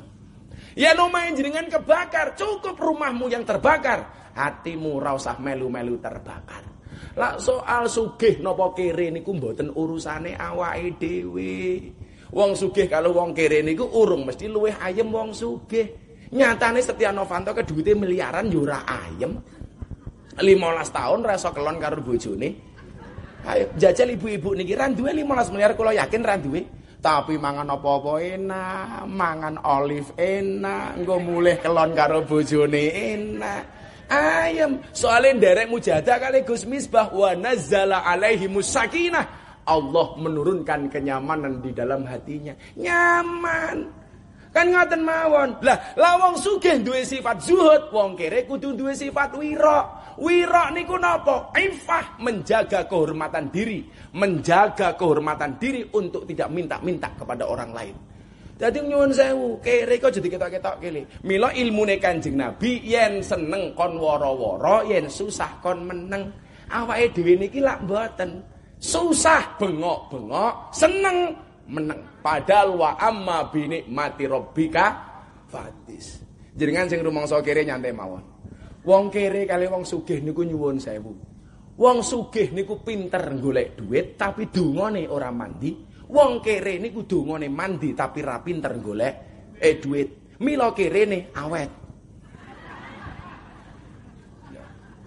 Ya main jenengan kebakar, cukup rumahmu yang terbakar, hatimu ra usah melu-melu terbakar. Lah soal sugih napa kere niku mboten urusane awake dhewe. Wong sugih kalau wong kere niku urung mesti luwih ayem wong sugih. Nyatane Setia Novanto ke duwite miliaran yo ora ayem. 15 tahun rasa kelon karo bojone. Ayo jajal ibu-ibu niki ra duwe 15 miliar kula yakin ra. Tapi mangan apa-apa enak, mangan olive enak, engko mulih kelon karo bojone enak. Ayem, soalnya derek mujadah kali Gus Misbah wa nazzala alaihi musakinah. Allah menurunkan kenyamanan di dalam hatinya. Nyaman. Kan ngaten mawon. Lah, lawang sugih duwe sifat zuhud, wong kere kudu duwe sifat wira. Wira niku napa? Ifah menjaga kehormatan diri, menjaga kehormatan diri untuk tidak minta-minta kepada orang lain. Jadi nyuwun sewu, kere kok jadi ketok-ketok kene. Mila ilmune Kanjeng Nabi yen seneng kon woro-woro, yen susah kon meneng. Awake dhewe niki lak mboten. Susah bengok-bengok, seneng meneng. Padahal wa amma bi nikmati rabbika fatis. Jenengan sing rumangsa kere nyantai mawon. Wong kere kali wong sugih niku nyuwun sewu. Wong sugih niku pinter golek duit tapi dungane ora mandi. Wong kere niku dungane mandi tapi ra pinter golek eh duit. Mila kerene awet.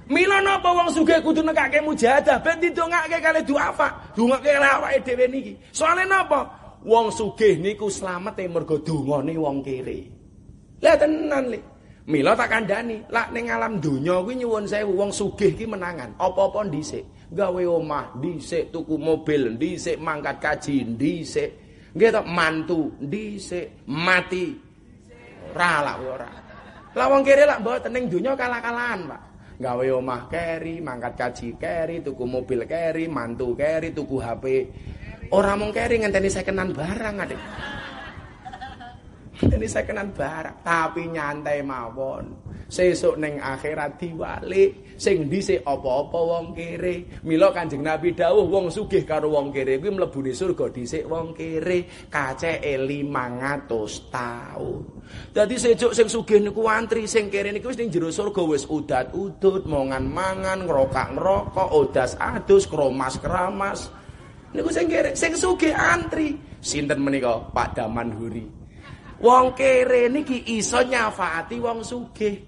Mila napa wong sugih kudu nekake mujahadah ben didongake kali duafa, dongake kali awake dhewe niki. Soale napa? Wong sugih niku slamete mergo dungane wong kere. Lah tenan lho. Mila tak kandhani, lak ning alam donya kuwi nyuwun sewu wong sugih ki menangan. Apa-apa dhisik. Gawe omah dhisik, tuku mobil dhisik, mangkat kaji dhisik. Nggih to, mantu dhisik, mati. Ora lak ora. Lah wong kere lak mboten ning donya kalah-kalahan, Pak. Gawe omah keri, mangkat kaji keri, tuku mobil keri, mantu keri, tuku HP. Ora mung keri ngenteni sekenan barang, Adik. Ini kenal barak, tapi nyantai mawon. Sesuk neng akhirat diwali, sing dhisik apa-apa wong kere. Mila Kanjeng Nabi dawuh wong sugih karo wong kere kuwi mlebu surga dhisik wong kere, kaceke 500 taun. Dadi sesuk sing sugih niku antri, sing kere niku wis ning jero surga wis udat-udut, mongan-mangan, ngrokak-ngrokok, odas adus, kromas-kramas. Niku sing kere, sing sugih antri. Sinten menika Pak Daman Huri. Wong kere niki iso nyafaati wong sugih.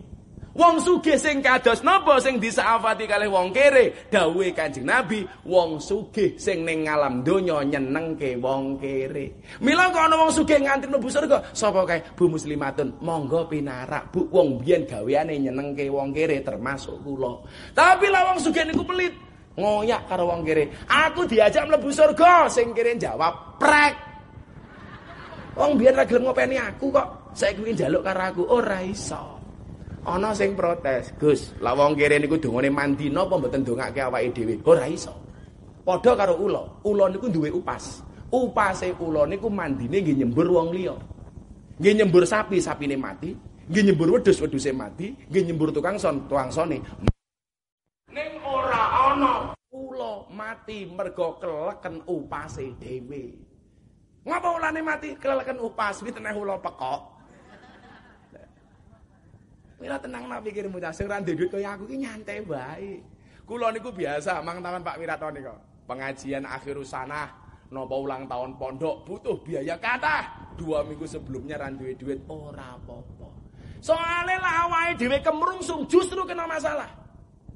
Wong sugih sing kados napa sing disaafati kalih wong kere? Dawuhe Kanjeng Nabi, wong sugih sing ning ngalam donya nyenengke wong kere. Mila kok ana wong sugih ngantri mlebu surga, sapa kae? Bu muslimatun, monggo pinarak. Bu wong biyen gaweane nyenengke wong kere termasuk kula. Tapi lah wong sugih niku pelit. Ngoyak karo wong kere. Aku diajak mlebu surga, sing kere jawab prek. Wong biar ra gelem ngopeni aku kok. Saya kuwi njaluk karo aku ora iso. Ana sing protes, Gus, lah wong kere niku dongane mandi napa mboten dongake awake dhewe? Ora iso. Padha karo ula. Ula niku duwe upas. Upase ula niku mandine nggih nyembur wong liya. Nggih nyembur sapi, sapine mati. Nggih nyembur wedhus, wedhuse mati. Nggih nyembur tukang son, tukang sone. Ning ora ana ula mati mergo keleken upase dhewe. Ngapa ulane mati keleken upas kuwi teneh ula pekok. Mila tenang nak pikirmu ta sing ra duit kaya aku ki nyantai wae. Kula niku biasa mang taman Pak Wirato nika. Pengajian akhir sanah napa ulang tahun pondok butuh biaya kata. Dua minggu sebelumnya ra duit ora apa-apa. Soale lawai dhewe kemrungsung justru kena masalah.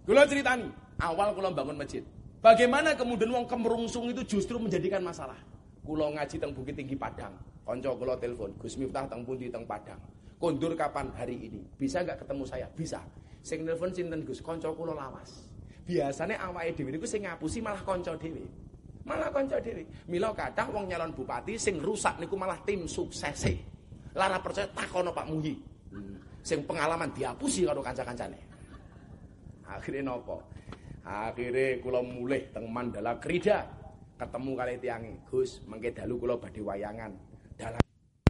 Kula ceritani, awal kula bangun masjid. Bagaimana kemudian wong kemerungsung itu justru menjadikan masalah. Kula ngaji teng Bukit Tinggi Padang. Konco kula telepon, Gus Miftah teng pundi teng Padang. Kondur kapan hari ini? Bisa nggak ketemu saya? Bisa. Sing telepon sinten Gus? Konco kula lawas. Biasanya awake dhewe niku sing ngapusi malah konco dhewe. Malah konco dhewe. Mila kathah wong nyalon bupati sing rusak niku malah tim suksese. Lara percaya takono Pak Muhyi. Hmm. Sing pengalaman diapusi karo kanca-kancane. Akhirnya nopo? Akhirnya kula mulih teng Mandala Krida ketemu kali tiangi Gus mengke dalu kula badhe wayangan dalam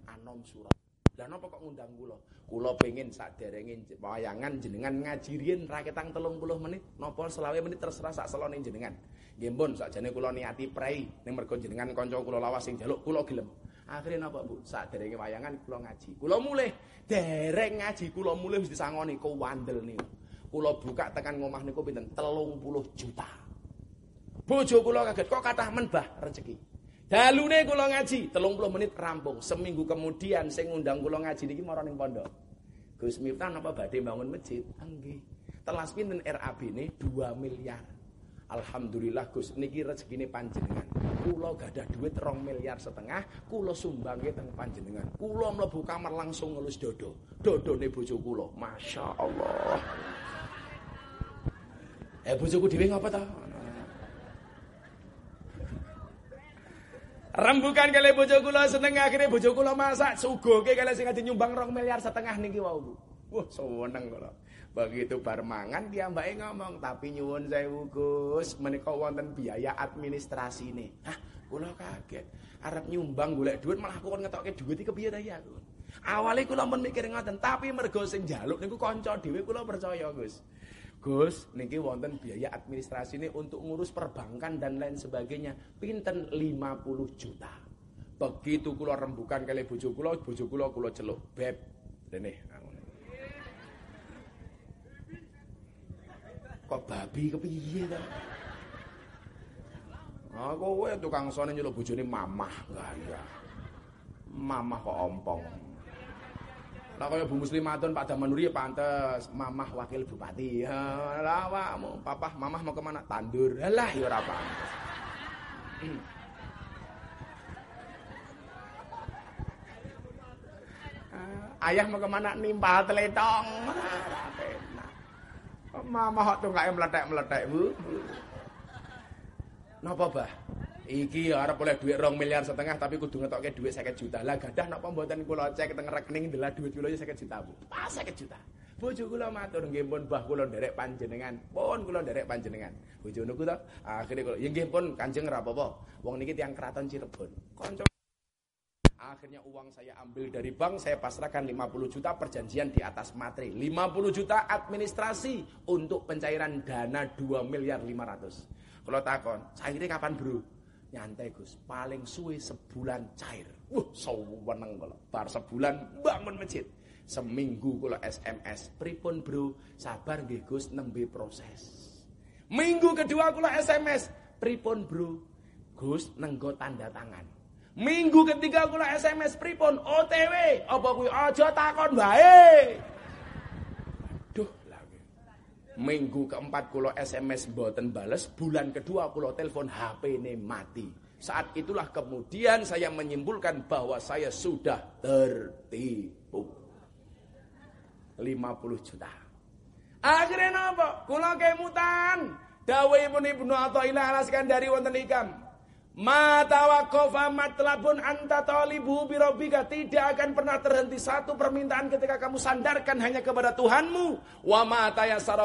anom surat. Lah napa kok ngundang kula? Kula pengin saderenge wayangan jenengan ngaji riyen ra ketang 30 menit napa selawe menit terserah sak selone jenengan. Nggih mpun sakjane kula niati prei ning mergo jenengan kanca kula lawas sing jaluk kula gelem. Akhirnya napa Bu? Saderenge wayangan kula ngaji. Kula mulih dereng ngaji kula mulih wis disangoni kuwandel niku. Kula buka tekan ngomah niku pinten? 30 juta. Bojo kula kaget kok kathah men bah rezeki. Dalune kula ngaji 30 menit rampung. Seminggu kemudian sing ngundang kula ngaji niki mara ning pondok. Gus Miftah napa badhe bangun masjid? Nggih. Telas pinten RAB ini 2 miliar. Alhamdulillah Gus niki rezekine panjenengan. Kula gadah duit rong miliar setengah, kula sumbangke teng panjenengan. Kula mlebu kamar langsung ngelus dodo. Dodone bojo kula. Masya Allah. Eh bojoku dhewe ngapa ta? Rembukan kali bojo kula seneng akhirnya bojo kula masak sugoke kali sing adi nyumbang rong miliar setengah niki wau Bu. Wah seneng kula. Begitu bar mangan dia mbake ngomong tapi nyuwun sewu Gus menika wonten biaya administrasi ini. Hah kula kaget. Arep nyumbang golek duit malah kok ngetokke duit iki kepiye ta ya aku. Awale kula pun mikir ngoten tapi mergo sing njaluk niku kanca dhewe kula percaya Gus. Gus, niki wonten biaya administrasi ini untuk ngurus perbankan dan lain sebagainya. Pinten 50 juta. Begitu kula rembukan kali bojo kula, bojo kula kula celuk, "Beb, rene." Kok babi kepiye ta? Ah kowe tukang sone nyeluk bojone mamah, enggak ya. Mamah kok ompong. Lah kaya Bu Muslimatun Pak Damanuri ya pantes mamah wakil bupati. Lah awakmu papah mamah mau ke mana? Tandur. Lah ya ora. Hmm. Ayah mau ke mana? Nimpal teletong. Mama kok tungkae meletek-meletek, Bu. Napa, Bah? Iki arep oleh duit rong miliar setengah tapi kudu ngetokke duit 50 juta. Lah gadah napa mboten kula cek teng rekening ndelok duit kula 50 juta, Bu. Pas 50 juta. Bojo kula matur nggih pun Mbah kula nderek panjenengan. Pun kula nderek panjenengan. Bojo niku to akhire kula ya nggih pun Kanjeng ra apa-apa. Wong niki tiyang keraton Cirebon. Kanca Akhirnya uang saya ambil dari bank, saya pasrahkan 50 juta perjanjian di atas materi. 50 juta administrasi untuk pencairan dana 2 miliar 500. Kalau takon, cairnya kapan bro? Nyantai Gus, paling suwe sebulan cair. Wah, seweneng kula. Bar sebulan bangun masjid. Seminggu kula SMS. Pripun bro, sabar nggih Gus nembe proses. Minggu kedua kula SMS. Pripun bro, Gus nenggo tanda tangan. Minggu ketiga kula SMS pripun OTW apa kuwi aja takon wae. Minggu keempat kula SMS mboten bales, bulan kedua kula telepon HP ini mati. Saat itulah kemudian saya menyimpulkan bahwa saya sudah tertipu. 50 juta. Akhirnya napa? Kula kemutan Dawuhipun Ibnu Athaillah Al-Iskandari wonten ikam. Ma tawaqqafa matlabun anta talibu birabbika tidak akan pernah terhenti satu permintaan ketika kamu sandarkan hanya kepada Tuhanmu. Wa ma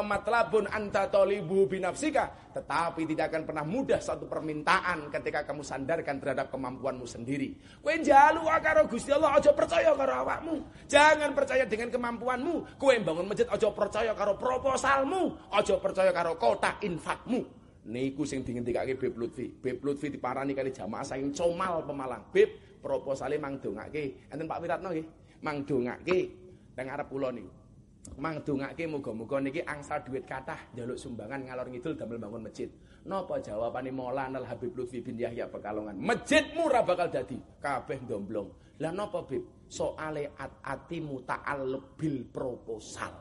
matlabun anta talibu binafsika tetapi tidak akan pernah mudah satu permintaan ketika kamu sandarkan terhadap kemampuanmu sendiri. Kowe njalu karo Gusti Allah aja percaya karo awakmu. Jangan percaya dengan kemampuanmu. Kowe bangun masjid aja percaya karo proposalmu. Aja percaya karo kotak infakmu Niku sing dingendikake Beb Lutfi. Beb Lutfi diparani kali jamaah saking comal Pemalang. Beb proposale mang dongake. Enten Pak Wiratno nggih. Mang dongake teng arep kula niku. Mang dongake muga-muga niki angsa duit kathah njaluk sumbangan ngalor ngidul damel bangun masjid. Napa jawabane Maulana Habib Lutfi bin Yahya Pekalongan? Masjidmu ora bakal dadi kabeh ndomblong. Lah napa Beb? Soale at atimu ta'alluq bil proposal.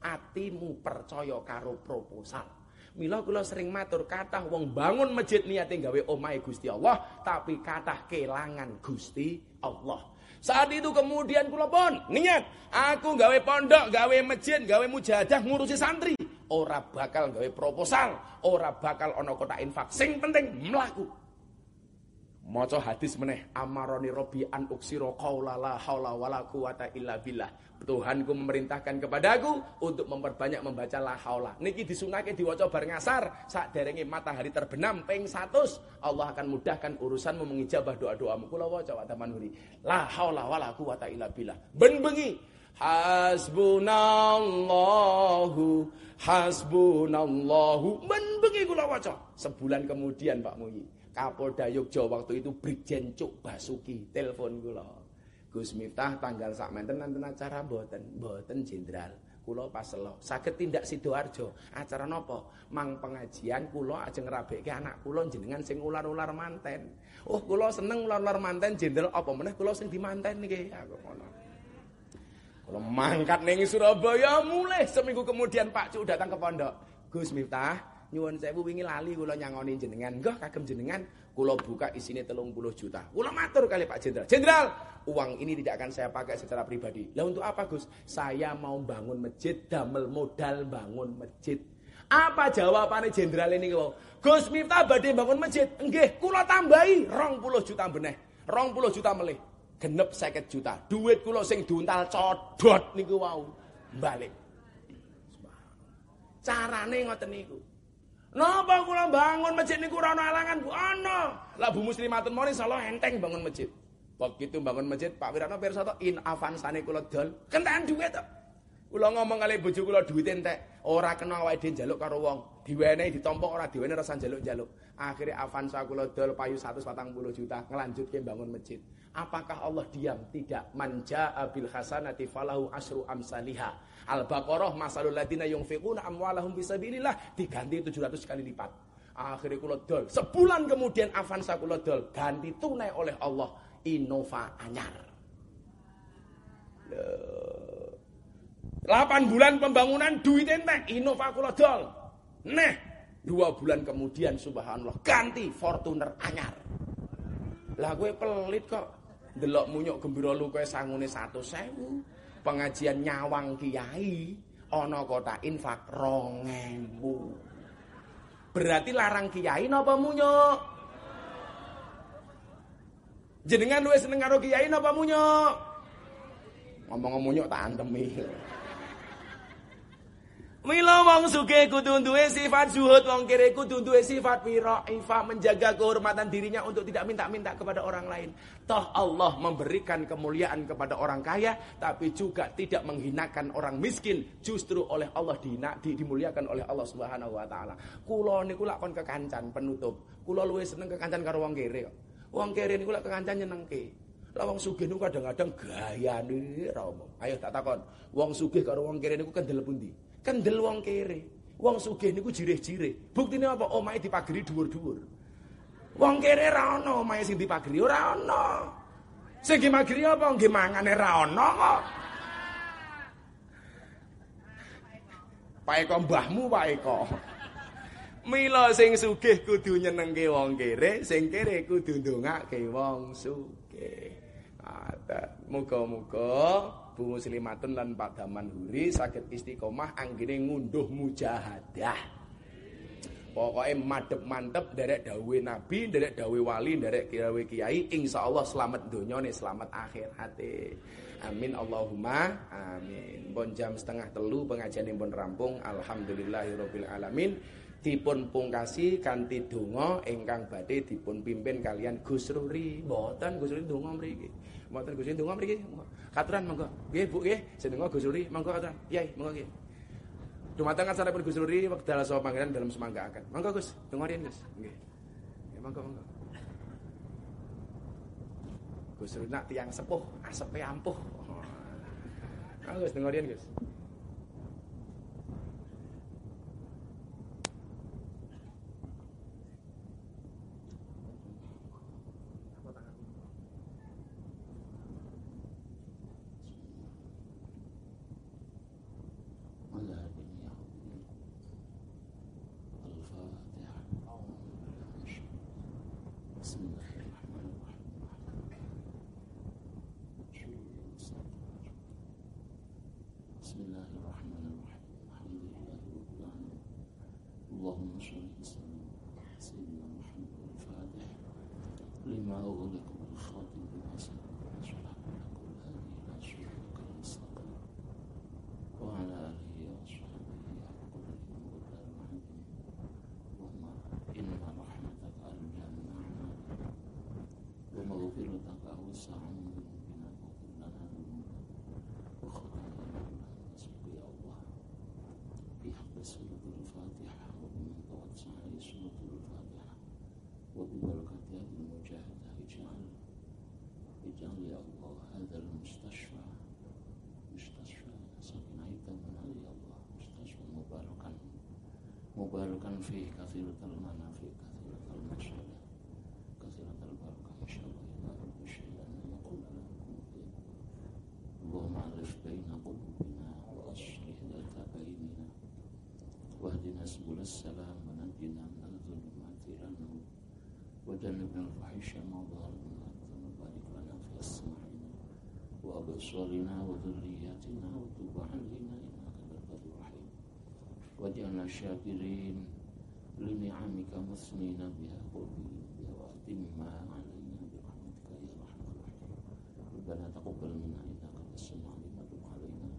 Atimu percaya karo proposal. Mila kula sering matur kathah wong bangun masjid niate gawe omahe Gusti Allah, tapi kathah kelangan Gusti Allah. Saat itu kemudian kula pun niat, aku gawe pondok, gawe masjid, gawe mujahadah ngurusi santri. Ora bakal gawe proposal, ora bakal ana kotak infak. Sing penting mlaku. Maca hadis meneh amaroni robi an uksiro qaula la haula wala quwata illa billah. Tuhanku memerintahkan kepadaku untuk memperbanyak membaca la haula. Niki disunake diwaca bar ngasar derenge matahari terbenam ping 100 Allah akan mudahkan urusanmu mengijabah doa-doamu. Kula waca wa tamanuri. La haula wala quwata illa billah. Ben bengi Hasbunallahu hasbunallahu ben bengi kula waca. Sebulan kemudian Pak Muyi Kapolda Yogyo waktu itu Brigjen Cuk Basuki telepon kula. Gus Miftah tanggal sak menten nanten acara mboten, mboten jenderal. Kula pas selo. Saged tindak Sidoarjo. Acara napa? Mang pengajian kula ajeng ngrabekke anak kula jenengan sing ular-ular manten. Oh, kula seneng ular-ular manten jenderal apa meneh kula sing dimanten niki. Aku ngono. Kula mangkat ning Surabaya mulai seminggu kemudian Pak Cuk datang ke pondok. Gus Miftah, nyuwun sewu wingi lali kula nyangoni jenengan. Nggih kagem jenengan kula buka isine 30 juta. Kula matur kali Pak Jenderal. Jenderal, uang ini tidak akan saya pakai secara pribadi. Lah untuk apa Gus? Saya mau bangun masjid, damel modal bangun masjid. Apa jawabannya jenderal ini kau? Gus Miftah badhe bangun masjid. Nggih, kula tambahi 20 juta beneh. 20 juta melih. Genep 50 juta. Duit kula sing diuntal codot niku wau. Balik. Carane ngoten niku. Napa kula bangun masjid niku ora ana alangan, Bu? Ana. Lah Bu muslimatun mawon insyaallah enteng bangun masjid. Begitu bangun masjid, Pak Wirano pirsa to in avansane kula dol. Kentekan dhuwit to. Kula ngomong kali bojo kula duwit entek, ora kena awake dhewe njaluk karo wong. Diwenehi ditompo ora diwenehi rasa njaluk-njaluk. Akhire avansa kula dol payu 140 juta ngelanjutke bangun masjid. Apakah Allah diam? Tidak. Manja abil hasanati falahu asru amsaliha. Al-Baqarah masalul ladina yunfiquna amwalahum fisabilillah diganti 700 kali lipat. Akhirnya kula dol. Sebulan kemudian Avanza kula dol ganti tunai oleh Allah Innova anyar. 8 bulan pembangunan duit entek Innova kula dol. Nah, dua bulan kemudian subhanallah ganti Fortuner anyar. Lah gue pelit kok delok munyuk gembira lu kowe sangune 100.000. Pengajian nyawang kiai ana kota infak 2000. Berarti larang kiai napa munyuk? Jenengan luwih seneng karo kiai napa munyuk? Ngomong munyuk tak antemi. Mila wong sugih kudu duwe sifat zuhud, wong kere kudu duwe sifat wiraifa, menjaga kehormatan dirinya untuk tidak minta-minta kepada orang lain. Toh Allah memberikan kemuliaan kepada orang kaya, tapi juga tidak menghinakan orang miskin. Justru oleh Allah dina, di, dimuliakan oleh Allah Subhanahu wa taala. Kula kon kekancan penutup. Kula luwih seneng kekancan karo wong kere. Wong kere niku lak kekancan nyenengke. Lah wong sugih niku kadang-kadang gayane ra. Ayo tak takon, wong sugih karo wong kere niku kendel pundi? Kendel wong kere. Wong sugih niku jireh-jireh. Buktine apa? Omahe dipageri dhuwur-dhuwur. Wong kere ra ono omahe sing dipageri ora ono. Sing dimageri apa? Nggih mangane ra ono kok. Pak Eko mbahmu Pak Eko. Mila sing sugih kudu nyenengke wong kere, sing kere kudu ndongake wong sugih. Muga-muga Bu Muslimatun lan Pak Daman Huri saged istiqomah anggene ngunduh mujahadah. Pokoknya madep mantep derek dawe nabi, derek dawe wali, derek dawe kiai, insya Allah selamat dunia nih, selamat akhirat. Amin Allahumma amin. Bon jam setengah telu pengajian pun rampung. Alhamdulillahirabbil alamin. Dipun pungkasi kanthi donga ingkang badhe dipun pimpin kalian Gus Ruri. Mboten Gus Ruri donga mriki. Mboten Gus Ruri donga mriki. Katuran monggo. Nggih Bu nggih, jenenga Gus Ruri monggo katuran. Yai monggo nggih. Dumateng pun Gus Ruri wekdal saha panggilan dalam semangga akan. Monggo Gus, dengerin Gus. Nggih. Ya monggo monggo. Gus nak tiang sepuh, asepe ampuh. Monggo Gus dengerin Gus. فيه كثيرة المنافع كثيرة المصالح كثيرة البركة إن شاء الله. يا رب شيئا نقول لكم اللهم ألف بين قلوبنا وأصلح ذات بيننا واهدنا سبل السلام ونجنا من الظلمات إلى النور وجنبنا الفحش ما ظهر منها وبارك لنا في أسماعنا وأبصارنا وذرياتنا وتب علينا واجعلنا شاكرين لنعمك مثنين بها وأتمها علينا برحمتك يا أرحم الراحمين. ربنا تقبل منا إنك علينا.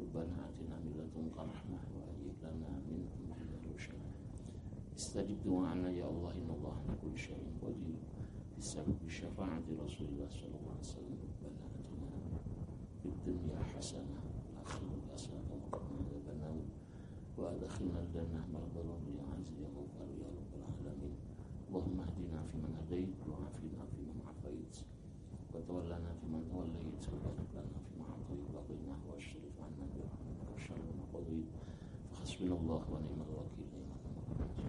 ربنا آتنا من لدنك رحمة لنا من أمرنا رشدا. استجب دعانا يا الله إن الله على كل شيء قدير. بسبب شفاعة رسول الله صلى الله عليه وسلم. ربنا آتنا في الدنيا حسنة والآخرة حسنة وقنا عذاب النار وأدخلنا الجنة مع يا عز يا غفار يا رب العالمين. اللهم اهدنا فيمن هديت وعافنا فيمن عافيت. وتولنا فيمن توليت وبارك لنا فيما أعطيت. وقنا واشرف عنا برحمتك شر ما قضيت. فحسبنا الله ونعم الوكيل.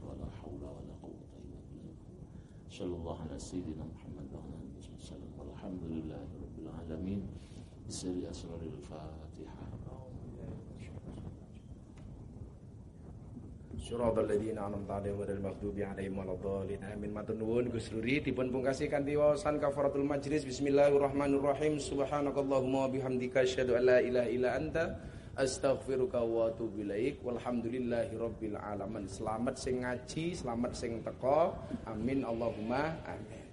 ولا حول ولا قوة إلا بالله. صلى الله على سيدنا محمد وعلى آله وسلم. والحمد لله رب العالمين. بسر أسرار الفاتحة. Suratul ladzina an'amta 'alaihim ghairil maghdubi 'alaihim waladdallin. Amin. Matur nuwun Gus Luri dipun pungkasi kanthi wawasan kafaratul majlis. Bismillahirrahmanirrahim. Subhanakallahumma wa bihamdika asyhadu an la ilaha illa anta astaghfiruka wa atubu ilaik. Walhamdulillahi rabbil alamin. Selamat sing ngaji, selamat sing teko. Amin Allahumma amin.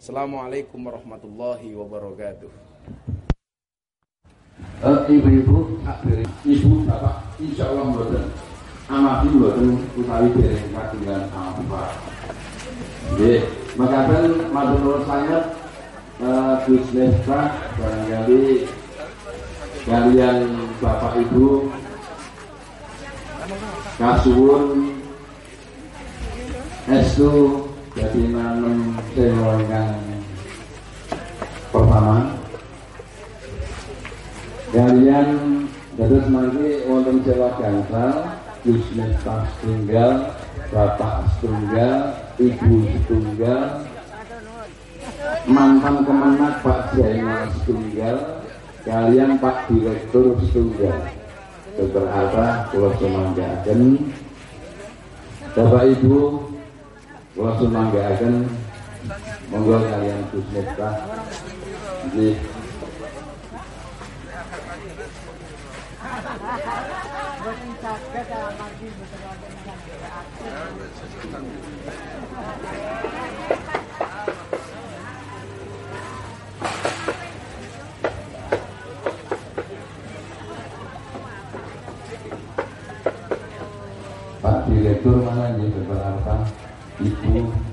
Assalamualaikum warahmatullahi wabarakatuh. Uh, ibu-ibu, ibu, bapak, insya Allah amati mboten utawi dereng kagungan apa. Nggih, makaten matur sanget uh, Gus Nesta barangkali kalian Bapak Ibu kasuwun estu jadi nanem sewa pertama kalian dados mangke wonten sewa gangsal Gusnes tunggal, Bapak setunggal, Ibu setunggal, mantan kemenak Pak Jainal setunggal, kalian Pak Direktur setunggal. Dokter Alta, Pulau Semanggaken, Bapak Ibu, Pulau Semanggaken, monggo kalian Gusnes Nggih. Boten Pak Direktur mana ini? Beberapa? Ibu